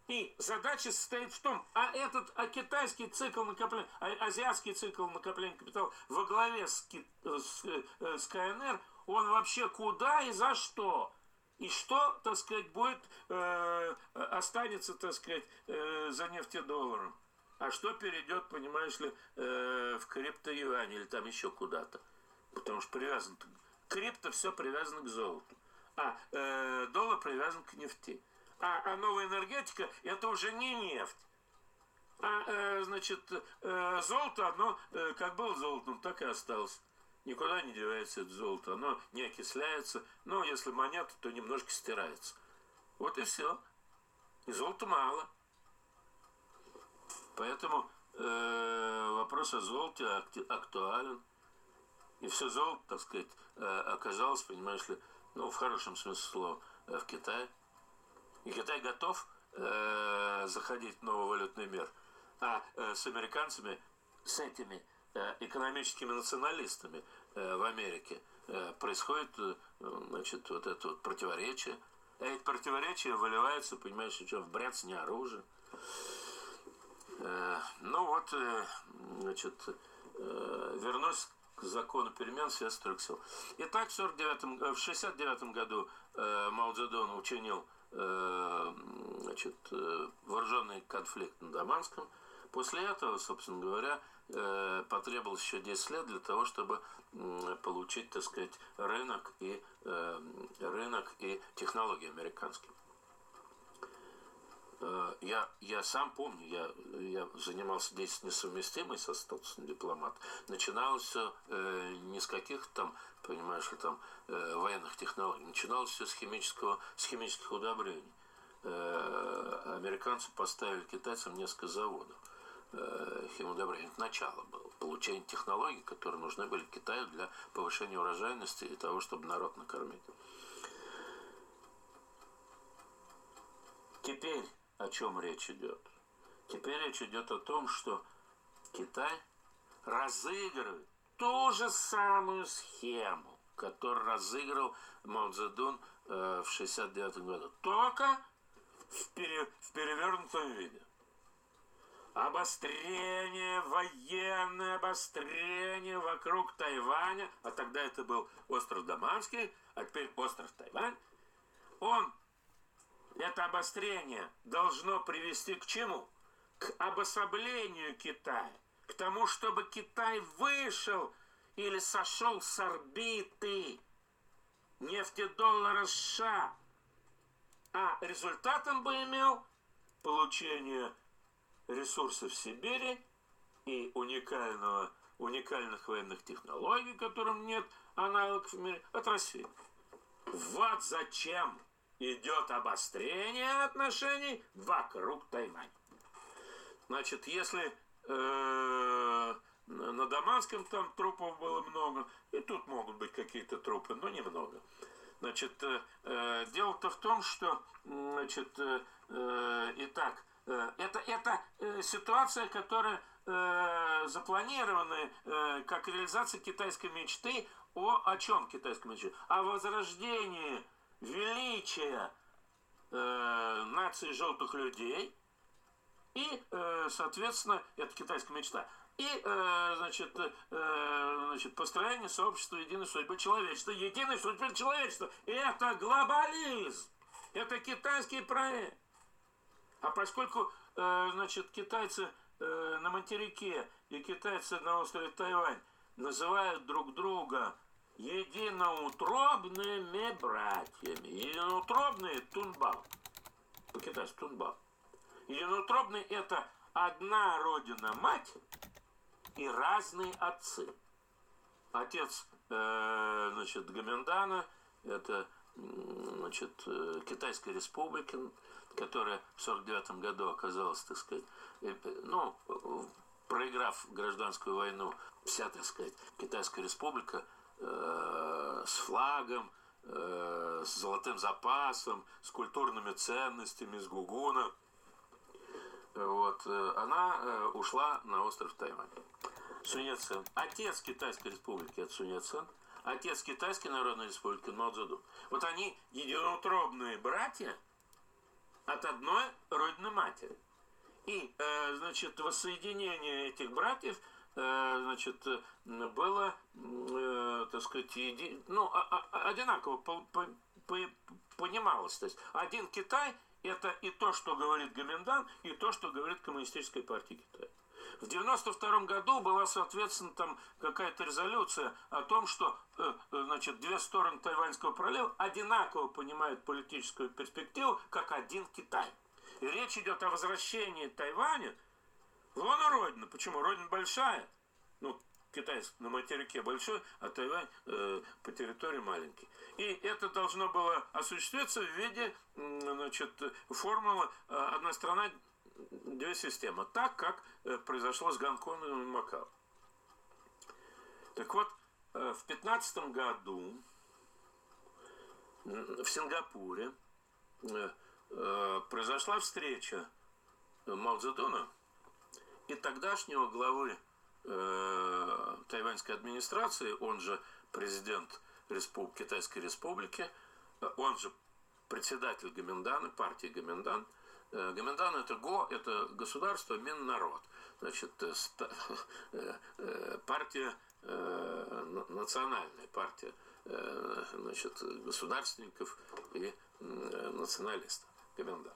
И задача состоит в том, а этот а китайский цикл накопления, а, азиатский цикл накопления капитала во главе с, с, э, с КНР, он вообще куда и за что? И что, так сказать, будет, э, останется, так сказать, э, за нефтедолларом? А что перейдет, понимаешь ли, э, в крипто-юань или там еще куда-то? Потому что привязан, крипто все привязано к золоту, а э, доллар привязан к нефти. А, а новая энергетика это уже не нефть. А, э, значит, э, золото, оно э, как было золотом, так и осталось. Никуда не девается это золото. Оно не окисляется. Но если монета, то немножко стирается. Вот и все. И золота мало. Поэтому э, вопрос о золоте актуален. И все золото, так сказать, э, оказалось, понимаешь ли, ну, в хорошем смысле слова, э, в Китае. И Китай готов э, заходить в новый валютный мир. А э, с американцами, с этими э, экономическими националистами э, в Америке э, происходит э, значит, вот это вот противоречие. А эти противоречия выливаются, понимаешь, что в бряцание оружия. Э, ну вот, э, значит, э, вернусь закону перемен связь трех сил. Итак, в, 49 в 69 году э, Мао Цзэдун учинил Э, значит, э, вооруженный конфликт на Даманском. После этого, собственно говоря, э, потребовалось еще 10 лет для того, чтобы получить, так сказать, рынок и, рынок и технологии американские. Я, я сам помню, я, я занимался действием несовместимой со статусом дипломат. Начиналось все э, не с каких там понимаешь там, э, военных технологий. Начиналось все с, химического, с химических удобрений. Э, американцы поставили китайцам несколько заводов э, химудобрений. Это начало было. Получение технологий, которые нужны были Китаю для повышения урожайности и того, чтобы народ накормить. Теперь о чем речь идет? Теперь речь идет о том, что Китай разыгрывает ту же самую схему, которую разыграл Мао Цзэдун э, в 69 году, только в, пере, в перевернутом виде. Обострение, военное обострение вокруг Тайваня, а тогда это был остров Даманский, а теперь остров Тайвань, он, это обострение должно привести к чему? К обособлению Китая к тому, чтобы Китай вышел или сошел с орбиты нефтедоллара США, а результатом бы имел получение ресурсов Сибири и уникального, уникальных военных технологий, которым нет аналогов в мире, от России. Вот зачем идет обострение отношений вокруг Тайваня. Значит, если Э, на Даманском там трупов было много, и тут могут быть какие-то трупы, но немного. Значит, э, э, дело-то в том, что, значит, итак, это, это ситуация, которая запланирована как реализация китайской мечты о, о чем китайской мечте? О возрождении величия нации желтых людей – и, э, соответственно, это китайская мечта. И, э, значит, э, значит, построение сообщества единой судьбы человечества. Единой судьбы человечества. Это глобализм. Это китайский проект. А поскольку, значит, китайцы на материке и китайцы на острове Тайвань называют друг друга единоутробными братьями. Единоутробные тунбао. По-китайски тунбао. Единоутробный – это одна родина мать и разные отцы. Отец э, значит, Гамендана – это значит, э, Китайская республика, которая в 49 году оказалась, так сказать, э, ну, проиграв гражданскую войну, вся, так сказать, Китайская республика э, с флагом, э, с золотым запасом, с культурными ценностями, с гугуном – вот, она ушла на остров Тайвань. Суньяцен. Отец Китайской республики от Суньяцен. Отец Китайской Народной Республики Мао Цзэдун. Вот они единоутробные братья от одной родной матери. И, э, значит, воссоединение этих братьев э, значит, было, э, так сказать, еди... ну, а, а, одинаково по, по, понималось. То есть один Китай – это и то, что говорит Гоминдан, и то, что говорит Коммунистическая партия Китая. В 92 году была, соответственно, там какая-то резолюция о том, что э, значит, две стороны Тайваньского пролива одинаково понимают политическую перспективу, как один Китай. И речь идет о возвращении Тайваня лоно Родина. Почему? Родина большая. Ну, Китай на материке большой, а Тайвань э, по территории маленький. И это должно было осуществиться в виде значит, формулы э, «одна страна, две системы, так как э, произошло с Гонконгом и Макао. Так вот, э, в 15 году в Сингапуре произошла встреча Мао и тогдашнего главы тайваньской администрации, он же президент Респуб... Китайской республики, он же председатель Гоминдана, партии Гоминдан – Э, Гоминдан это ГО, это государство, Миннарод. Значит, э, э, партия, национальная партия значит, государственников и националистов. Гоминдан.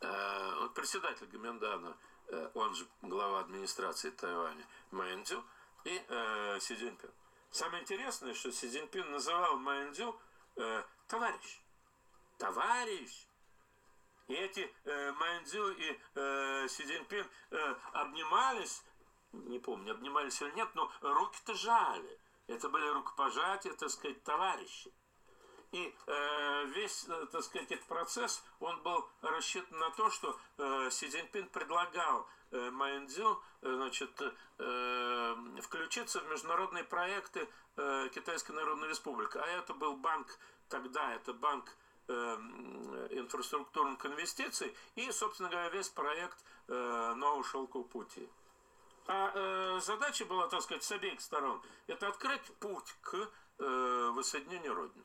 Вот председатель Гоминдана, он же глава администрации Тайваня, Мэнцзю и Си Цзиньпин. Самое интересное, что Си Цзиньпин называл Мэнцзю товарищ. Товарищ и эти э, Мэнзю и э, Си Цзиньпин э, обнимались, не помню, обнимались или нет, но руки-то жали. Это были рукопожатия, так сказать, товарищи. И э, весь, э, так сказать, этот процесс, он был рассчитан на то, что э, Си Цзиньпин предлагал э, Майнцзю, э, значит, э, включиться в международные проекты э, Китайской Народной Республики. А это был банк, тогда это банк Эм, инфраструктурных инвестиций и, собственно говоря, весь проект э, нового шелкового пути. А э, задача была, так сказать, с обеих сторон. Это открыть путь к э, воссоединению Родины.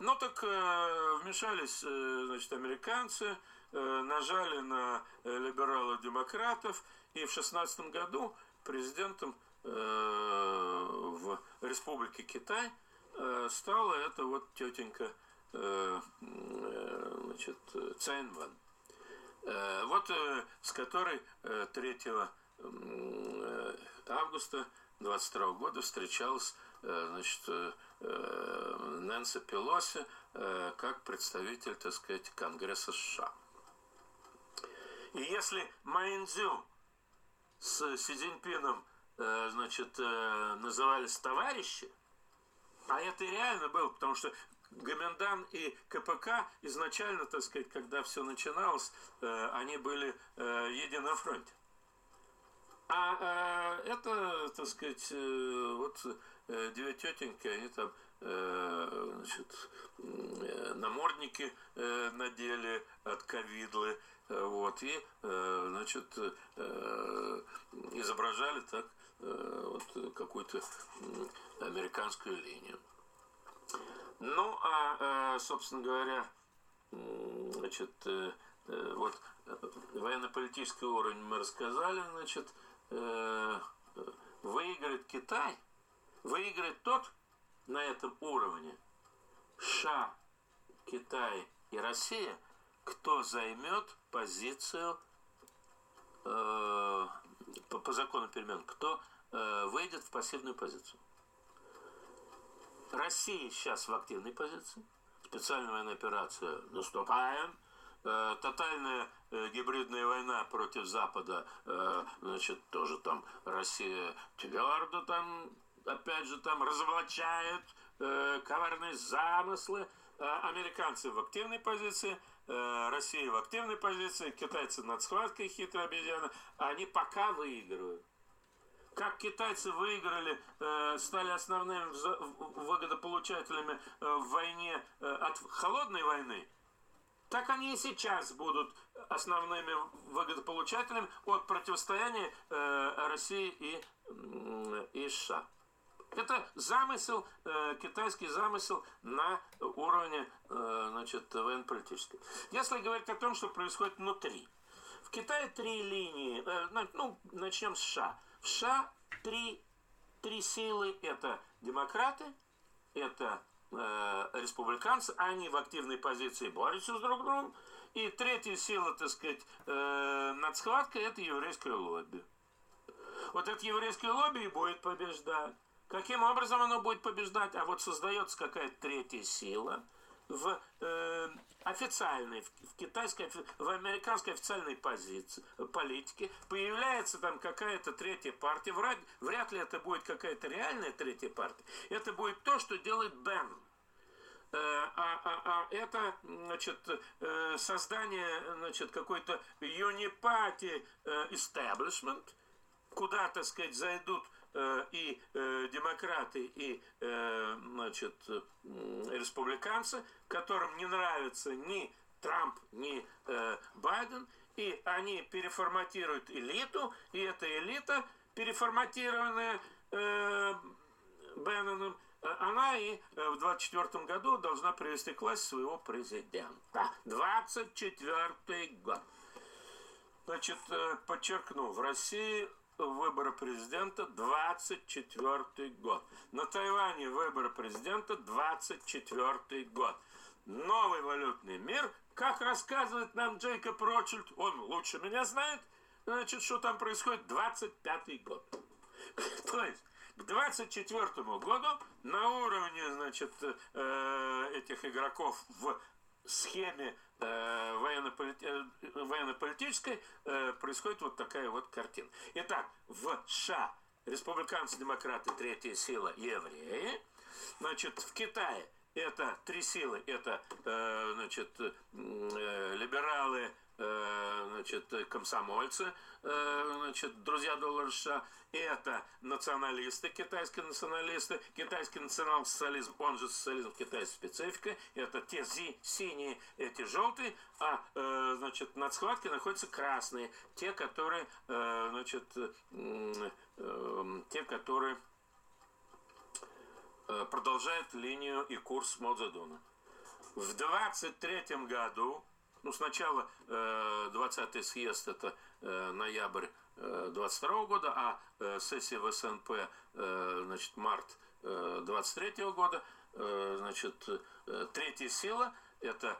Ну так вмешались значит, американцы, нажали на либералов-демократов, и в 16 году президентом в Республике Китай – Э, стала это вот тетенька э, э, значит, Цайнван. Вот с которой 3 августа 22 года встречалась значит, Нэнси Пелоси как представитель, так сказать, Конгресса США. И если Майнзю с Си Цзиньпином значит, назывались товарищи, а это реально было, потому что Гоминдан и КПК изначально, так сказать, когда все начиналось, э, они были э, едины на фронте. А э, это, так сказать, э, вот э, две тетеньки, они там э, значит, э, намордники надели от ковидлы, э, вот, и, э, значит, изображали так вот какую-то американскую линию. Ну, а, собственно говоря, значит, вот военно-политический уровень мы рассказали, значит, выиграет Китай, выиграет тот на этом уровне, США, Китай и Россия, кто займет позицию по, по закону перемен, кто э, выйдет в пассивную позицию. Россия сейчас в активной позиции. Специальная военная операция «Наступаем». Э, тотальная э, гибридная война против Запада, э, значит, тоже там Россия твердо там, опять же, там разоблачает э, коварные замыслы. Э, американцы в активной позиции – Э, Россия в активной позиции, китайцы над схваткой хитрая обезьяна, они пока выигрывают. Как китайцы выиграли, э, стали основными выгодополучателями э, в войне от холодной войны, так они и сейчас будут основными выгодополучателями от противостояния э, России и США. Это замысел, э, китайский замысел на уровне э, значит, военно-политической. Если говорить о том, что происходит внутри. В Китае три линии, э, ну, начнем с США. В США три, три силы. Это демократы, это республиканцы, они в активной позиции борются с друг другом. И третья сила, так сказать, э, над схваткой – это еврейское лобби. Вот это еврейское лобби и будет побеждать. Каким образом оно будет побеждать? А вот создается какая-то третья сила в э, официальной, в, китайской, в американской официальной позиции, политике. Появляется там какая-то третья партия. Вряд, вряд ли это будет какая-то реальная третья партия. Это будет то, что делает Бен. Э, а, а, а это значит, э, создание значит, какой-то юнипати establishment, куда, так сказать, зайдут Э, и э, демократы, и э, значит, республиканцы, которым не нравится ни Трамп, ни Байден, и они переформатируют элиту, и эта элита, переформатированная Бенноном, она и в 24 году должна привести к власти своего президента. 24 год. Значит, подчеркну, в России выборы президента 24 год. На Тайване выборы президента 24 год. Новый валютный мир, как рассказывает нам Джейкоб Ротшильд, он лучше меня знает, значит, что там происходит 25 год. То есть к 24 году на уровне, значит, э, этих игроков в схеме военно-политической э, происходит вот такая вот картина. Итак, в США республиканцы-демократы, третья сила, евреи. Значит, в Китае это три силы, это э, значит, либералы, значит, комсомольцы, значит, друзья доллара США, это националисты, китайские националисты, китайский национал-социализм, он же социализм китайской специфика, это те зи, синие, эти желтые, а, э, значит, над схваткой находятся красные, те, которые, э, значит, э, э, те, которые э, продолжают линию и курс Модзадуна. В 23 году, ну, сначала э, 20-й съезд, это э, ноябрь 22 года, а э, сессия в СНП, э, значит, март 23 э, года, значит, третья сила, это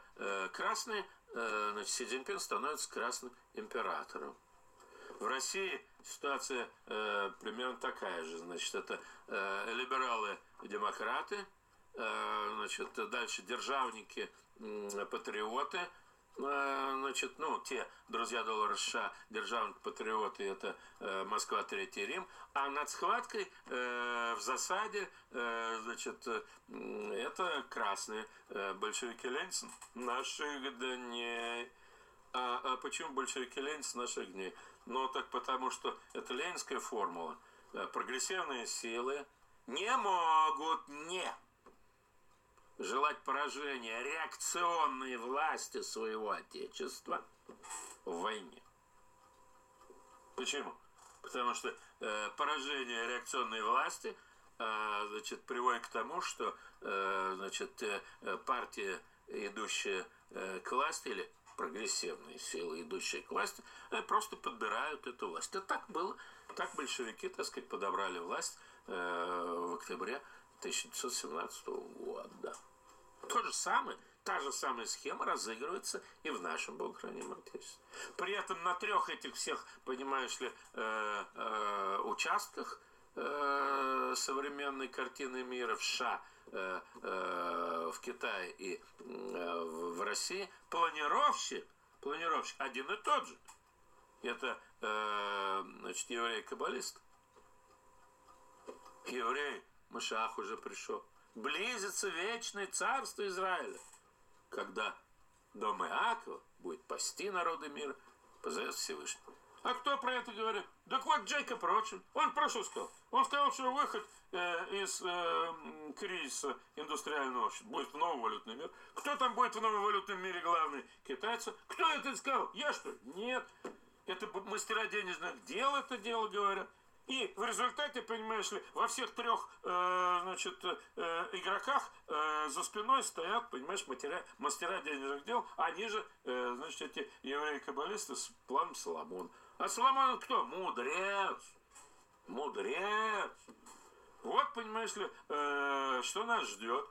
красный, значит, Си Цзиньпин становится красным императором. В России ситуация примерно такая же, значит, это либералы-демократы, значит, дальше державники, патриоты, Э, значит, ну, те друзья доллара США, державные патриоты, это э, Москва, Третий Рим, а над схваткой э, в засаде, э, значит, э, это красные э, большевики Ленин наших дней. А, а почему большевики Ленин наших дней? Ну, так потому что это ленинская формула. Э, прогрессивные силы не могут не желать поражения реакционной власти своего отечества в войне. Почему? Потому что э, поражение реакционной власти э, значит, приводит к тому, что э, значит, э, партия, идущая э, к власти, или прогрессивные силы, идущие к власти, э, просто подбирают эту власть. И так было. Так большевики, так сказать, подобрали власть э, в октябре 1917 года. То же самое, та же самая схема разыгрывается и в нашем богохранимом Отечестве. При этом на трех этих всех, понимаешь ли, э, участках современной картины мира в США, в Китае и э, в России планировщик, планировщик один и тот же. Это, э, значит, еврей-каббалист. Еврей, Машах уже пришел близится вечное царство Израиля, когда дом Иакова будет пасти народы мира, позовет Всевышний. А кто про это говорит? Так вот Джейкоб Ротшильд. Он про что сказал? Он сказал, что выход э, из э, кризиса индустриального будет в новый валютный мир. Кто там будет в новом валютном мире главный? Китайцы. Кто это сказал? Я что? Нет. Это мастера денежных дел это дело говорят. И в результате, понимаешь ли, во всех трех э, значит, э, игроках э, за спиной стоят, понимаешь, мастера, мастера денежных дел, они же, э, значит, эти евреи-каббалисты с планом Соломон. А Соломон кто? Мудрец. Мудрец. Вот, понимаешь ли, э, что нас ждет.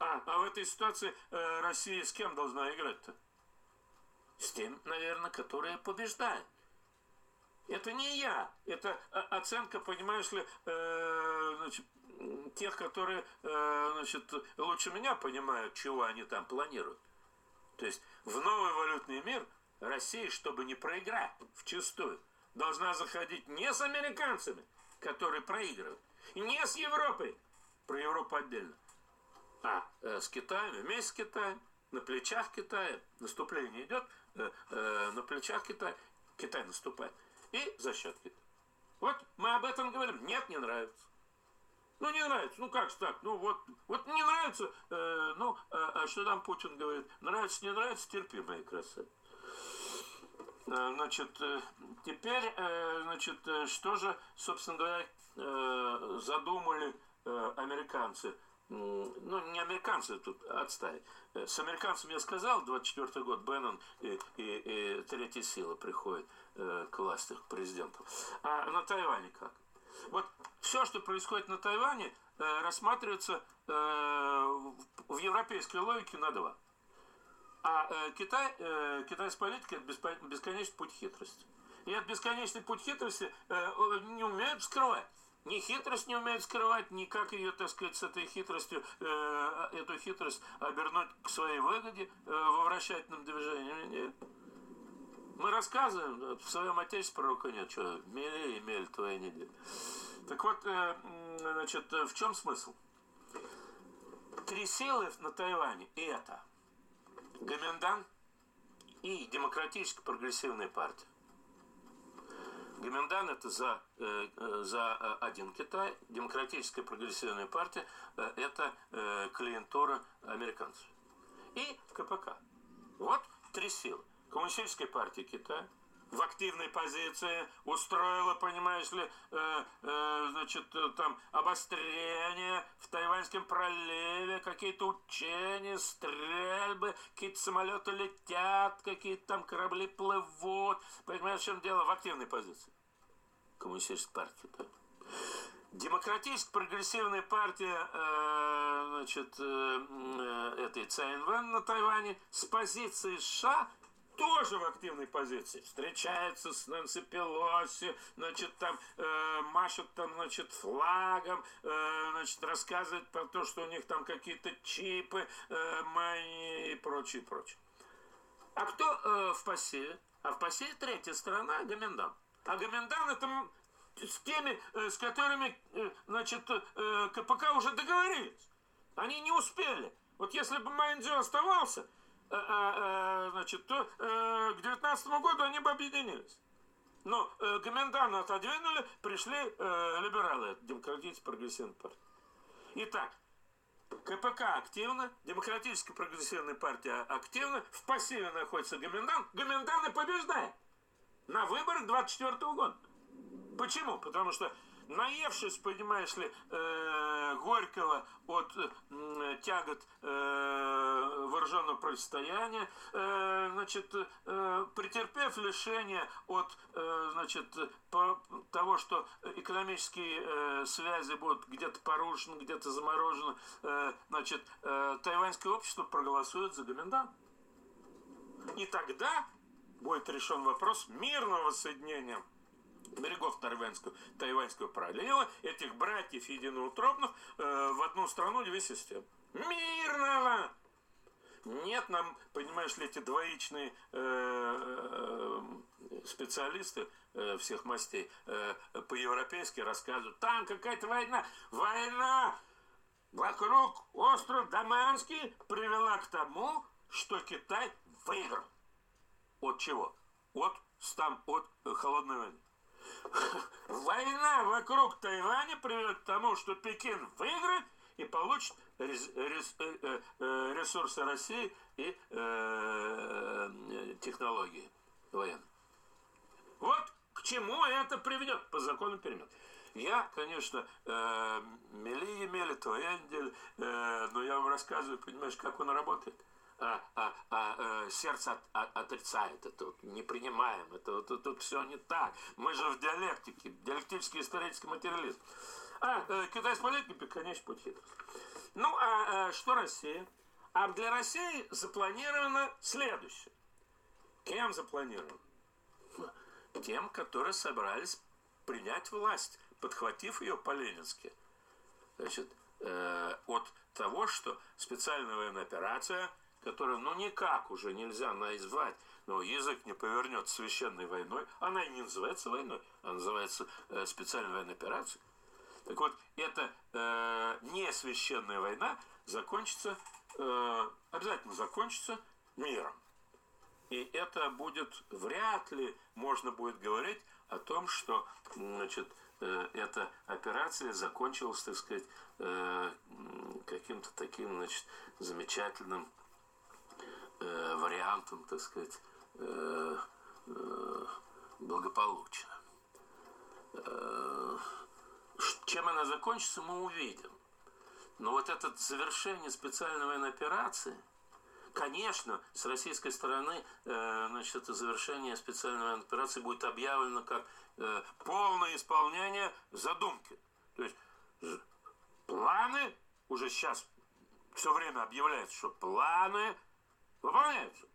А, а в этой ситуации э, Россия с кем должна играть-то? С тем, наверное, которая побеждает. Это не я, это э, оценка, понимаешь ли, э, значит, тех, которые э, значит, лучше меня понимают, чего они там планируют. То есть в новый валютный мир Россия, чтобы не проиграть в чистую, должна заходить не с американцами, которые проигрывают, не с Европой, про Европу отдельно, а э, с Китаем, вместе с Китаем, на плечах Китая, наступление идет, э, э, на плечах Китая, Китай наступает и за счет Китая. Вот мы об этом говорим. Нет, не нравится. Ну, не нравится. Ну, как же так? Ну, вот, вот не нравится. Э, ну, а, а что там Путин говорит? Нравится, не нравится, терпи, мои красавицы. Э, значит, э, теперь, э, значит, что же, собственно говоря, задумали американцы? Ну, не американцы тут отставить. С американцами я сказал, 24 год Беннон и, и, и третья сила приходит к власти, к президенту. А на Тайване как? Вот все, что происходит на Тайване, рассматривается в европейской логике на два. А э, Китай, э, китайская политика – это бесконечный путь хитрости. И этот бесконечный путь хитрости э, не умеют скрывать. Ни хитрость не умеет скрывать, ни как ее, так сказать, с этой хитростью, э, эту хитрость обернуть к своей выгоде э, во вращательном движении. Нет. Мы рассказываем, в своем отечестве пророка нет, что мели и мель твои неделя. Так вот, э, значит, в чем смысл? Три силы на Тайване – это – Гоминдан и Демократическая прогрессивная партия. Гоминдан это за, э, э за э, один Китай, Демократическая прогрессивная партия э, это э, клиентура американцев. И КПК. Вот три силы. Коммунистическая партия Китая, в активной позиции, устроила, понимаешь ли, э, э, значит, э, там обострение в Тайваньском проливе, какие-то учения, стрельбы, какие-то самолеты летят, какие-то там корабли плывут. Понимаешь, в чем дело? В активной позиции. Коммунистическая партия, да? Демократическая прогрессивная партия э, значит, э, э, этой ЦНВ на Тайване с позиции США тоже в активной позиции. Встречается с Нэнси Пелоси, значит, там э, машет там, значит, флагом, э, значит, рассказывает про то, что у них там какие-то чипы, э, мои и прочее, прочее. А кто э, в пассиве? А в пассиве третья сторона. А Гоминдан это с теми, э, с которыми, э, значит, э, КПК уже договорились. Они не успели. Вот если бы Майндзё оставался, Э, э, э, значит, то к 19 году они бы объединились. Но э, Гомендана отодвинули, пришли э, либералы, демократическая прогрессивная партия. Итак, КПК активно, Демократическая прогрессивная партия активна, в пассиве находится Гомендан, Гомендан и побеждает на выборах 24 года. Почему? Потому что наевшись, понимаешь ли, э, Горького от э, тягот э, вооруженного противостояния, э, значит, э, претерпев лишение от, э, значит, по, того, что экономические э, связи будут где-то порушены, где-то заморожены, э, значит, э, тайваньское общество проголосует за Гоминдан. И тогда будет решен вопрос мирного соединения берегов Тайваньского, Тайваньского пролива, этих братьев единоутробных э, в одну страну две системы. Мирного! Нет нам, понимаешь ли, эти двоичные э, э, специалисты э, всех мастей э, по-европейски рассказывают, там какая-то война, война вокруг острова Даманский привела к тому, что Китай выиграл. От чего? От там от холодной войны. Война вокруг Тайваня приведет к тому, что Пекин выиграет и получит ресурсы России и технологии военные. Вот к чему это приведет по закону перемен. Я, конечно, э, мели мели, твоендель, э, но я вам рассказываю, понимаешь, как он работает. А, а, а, э, сердце от, от, отрицает это, вот, не принимаем, это вот, тут, тут все не так. Мы же в диалектике, диалектический исторический материализм. А, э, Китай с политикой, конечно, путь хитрости. Ну, а, а что Россия? А для России запланировано следующее. Кем запланировано? Тем, которые собрались принять власть подхватив ее по-ленински, значит, э, от того, что специальная военная операция, которую, ну, никак уже нельзя назвать, но язык не повернет священной войной, она и не называется войной, она называется э, специальной военной операцией. Так вот, эта э, не священная война закончится, э, обязательно закончится миром. И это будет, вряд ли можно будет говорить о том, что, значит, Э, эта операция закончилась, так сказать, э, каким-то таким, значит, замечательным э, вариантом, так сказать, благополучия. Чем она закончится, мы увидим. Но вот это завершение специальной военной операции – Конечно, с российской стороны э, значит, это завершение специальной военной операции будет объявлено как э, полное исполнение задумки. То есть планы уже сейчас все время объявляется, что планы выполняются.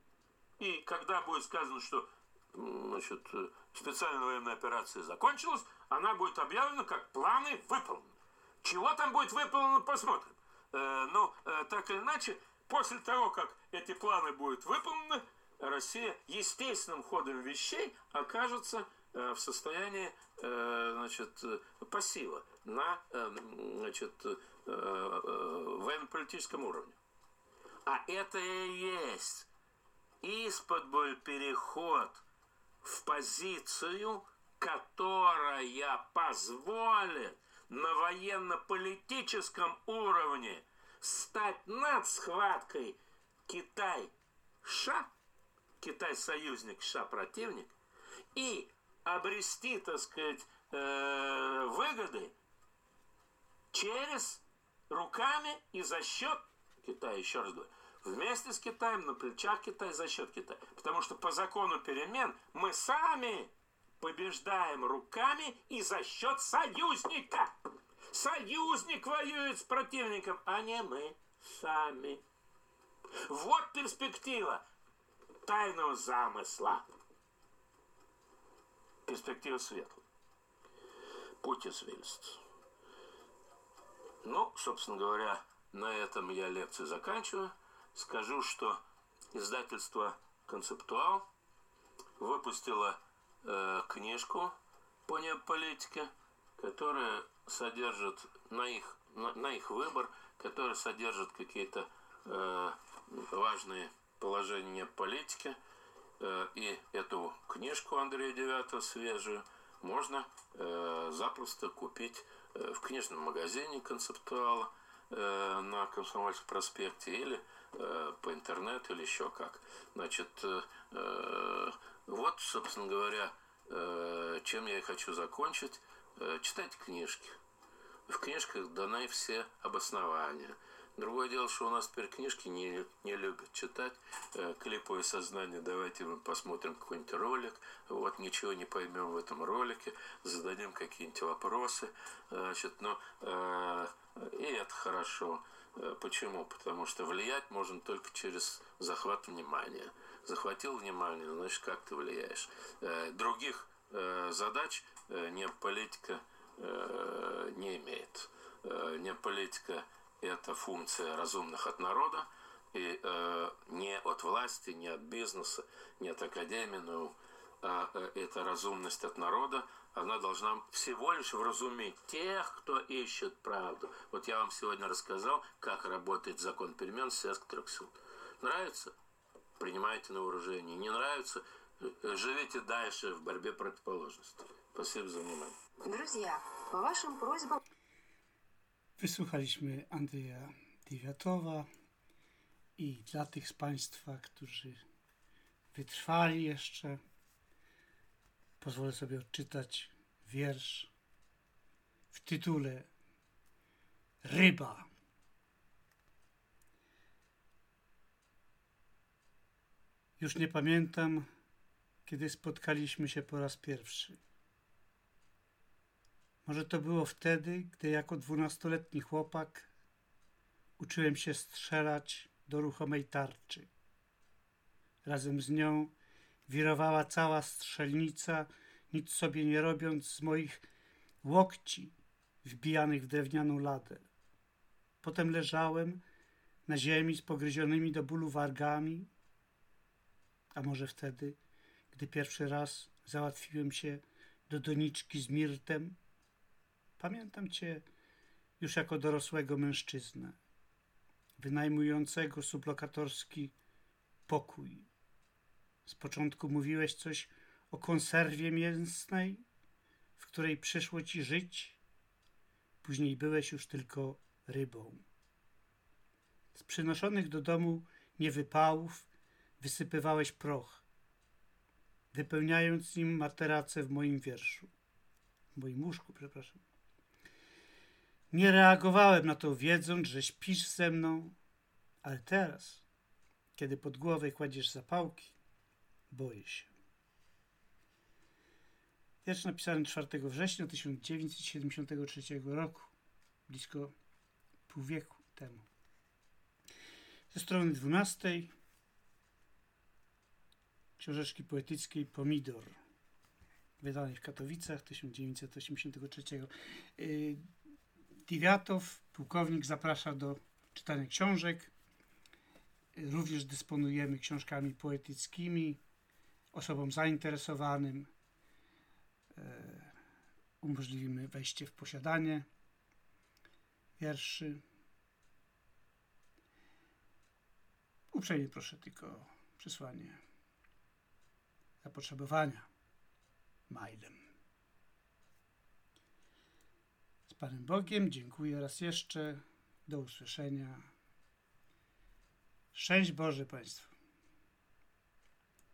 И когда будет сказано, что значит, специальная военная операция закончилась, она будет объявлена как планы выполнены. Чего там будет выполнено, посмотрим. Э, но э, так или иначе, После того, как эти планы будут выполнены, Россия естественным ходом вещей окажется э, в состоянии э, значит, пассива на э, значит, военно-политическом уровне. А это и есть из-под переход в позицию, которая позволит на военно-политическом уровне – стать над схваткой Китай-Ша, Китай-союзник, Ша-противник, и обрести, так сказать, э, выгоды через руками и за счет Китая, еще раз говорю, вместе с Китаем, на плечах Китая, за счет Китая. Потому что по закону перемен мы сами побеждаем руками и за счет союзника. Союзник воюет с противником, а не мы сами. Вот перспектива тайного замысла. Перспектива светлая. Путь извилист. Ну, собственно говоря, на этом я лекцию заканчиваю. Скажу, что издательство «Концептуал» выпустило э, книжку по неополитике, которая содержит на их, на, на их выбор, который содержит какие-то э, важные положения политики. Э, и эту книжку Андрея Девятого свежую можно э, запросто купить э, в книжном магазине концептуала э, на Комсомольском проспекте или э, по интернету или еще как. Значит, э, вот, собственно говоря, чем я и хочу закончить. Э, читать книжки. В книжках даны все обоснования. Другое дело, что у нас теперь книжки не, не любят читать. Э, клиповое сознание, давайте мы посмотрим какой-нибудь ролик. Вот ничего не поймем в этом ролике. Зададим какие-нибудь вопросы. Значит, но э, и это хорошо. Э, почему? Потому что влиять можно только через захват внимания. Захватил внимание, значит, как ты влияешь. Других задач Э, не политика э, не имеет. Э, не политика – это функция разумных от народа, и не от власти, не от бизнеса, не от академии, но а это разумность от народа, она должна всего лишь вразумить тех, кто ищет правду. Вот я вам сегодня рассказал, как работает закон перемен Сеск трех сил. Нравится? Принимайте на вооружение. Не нравится? живите дальше в борьбе противоположностей. Спасибо за внимание. Друзья, по вашим просьбам... Wysłuchaliśmy Andrzeja Diwiatowa i dla tych z Państwa, którzy wytrwali jeszcze, pozwolę sobie odczytać wiersz w tytule Ryba. Już nie pamiętam, kiedy spotkaliśmy się po raz pierwszy. Może to było wtedy, gdy jako dwunastoletni chłopak uczyłem się strzelać do ruchomej tarczy. Razem z nią wirowała cała strzelnica, nic sobie nie robiąc z moich łokci wbijanych w drewnianą ladę. Potem leżałem na ziemi z pogryzionymi do bólu wargami, a może wtedy, gdy pierwszy raz załatwiłem się do doniczki z mirtem, pamiętam cię już jako dorosłego mężczyznę, wynajmującego sublokatorski pokój. Z początku mówiłeś coś o konserwie mięsnej, w której przyszło ci żyć, później byłeś już tylko rybą. Z przynoszonych do domu niewypałów wysypywałeś proch, wypełniając nim materace w moim wierszu, w moim łóżku, przepraszam. Nie reagowałem na to, wiedząc, że śpisz ze mną, ale teraz, kiedy pod głowę kładziesz zapałki, boję się. Wiersz napisany 4 września 1973 roku, blisko pół wieku temu. Ze strony 12 książeczki poetyckiej Pomidor, wydanej w Katowicach 1983. Diwiatow, pułkownik, zaprasza do czytania książek. Również dysponujemy książkami poetyckimi osobom zainteresowanym. Y, umożliwimy wejście w posiadanie wierszy. Uprzejmie proszę tylko o przesłanie zapotrzebowania mailem. Z Panem Bogiem dziękuję raz jeszcze. Do usłyszenia. Szczęść Boże Państwu.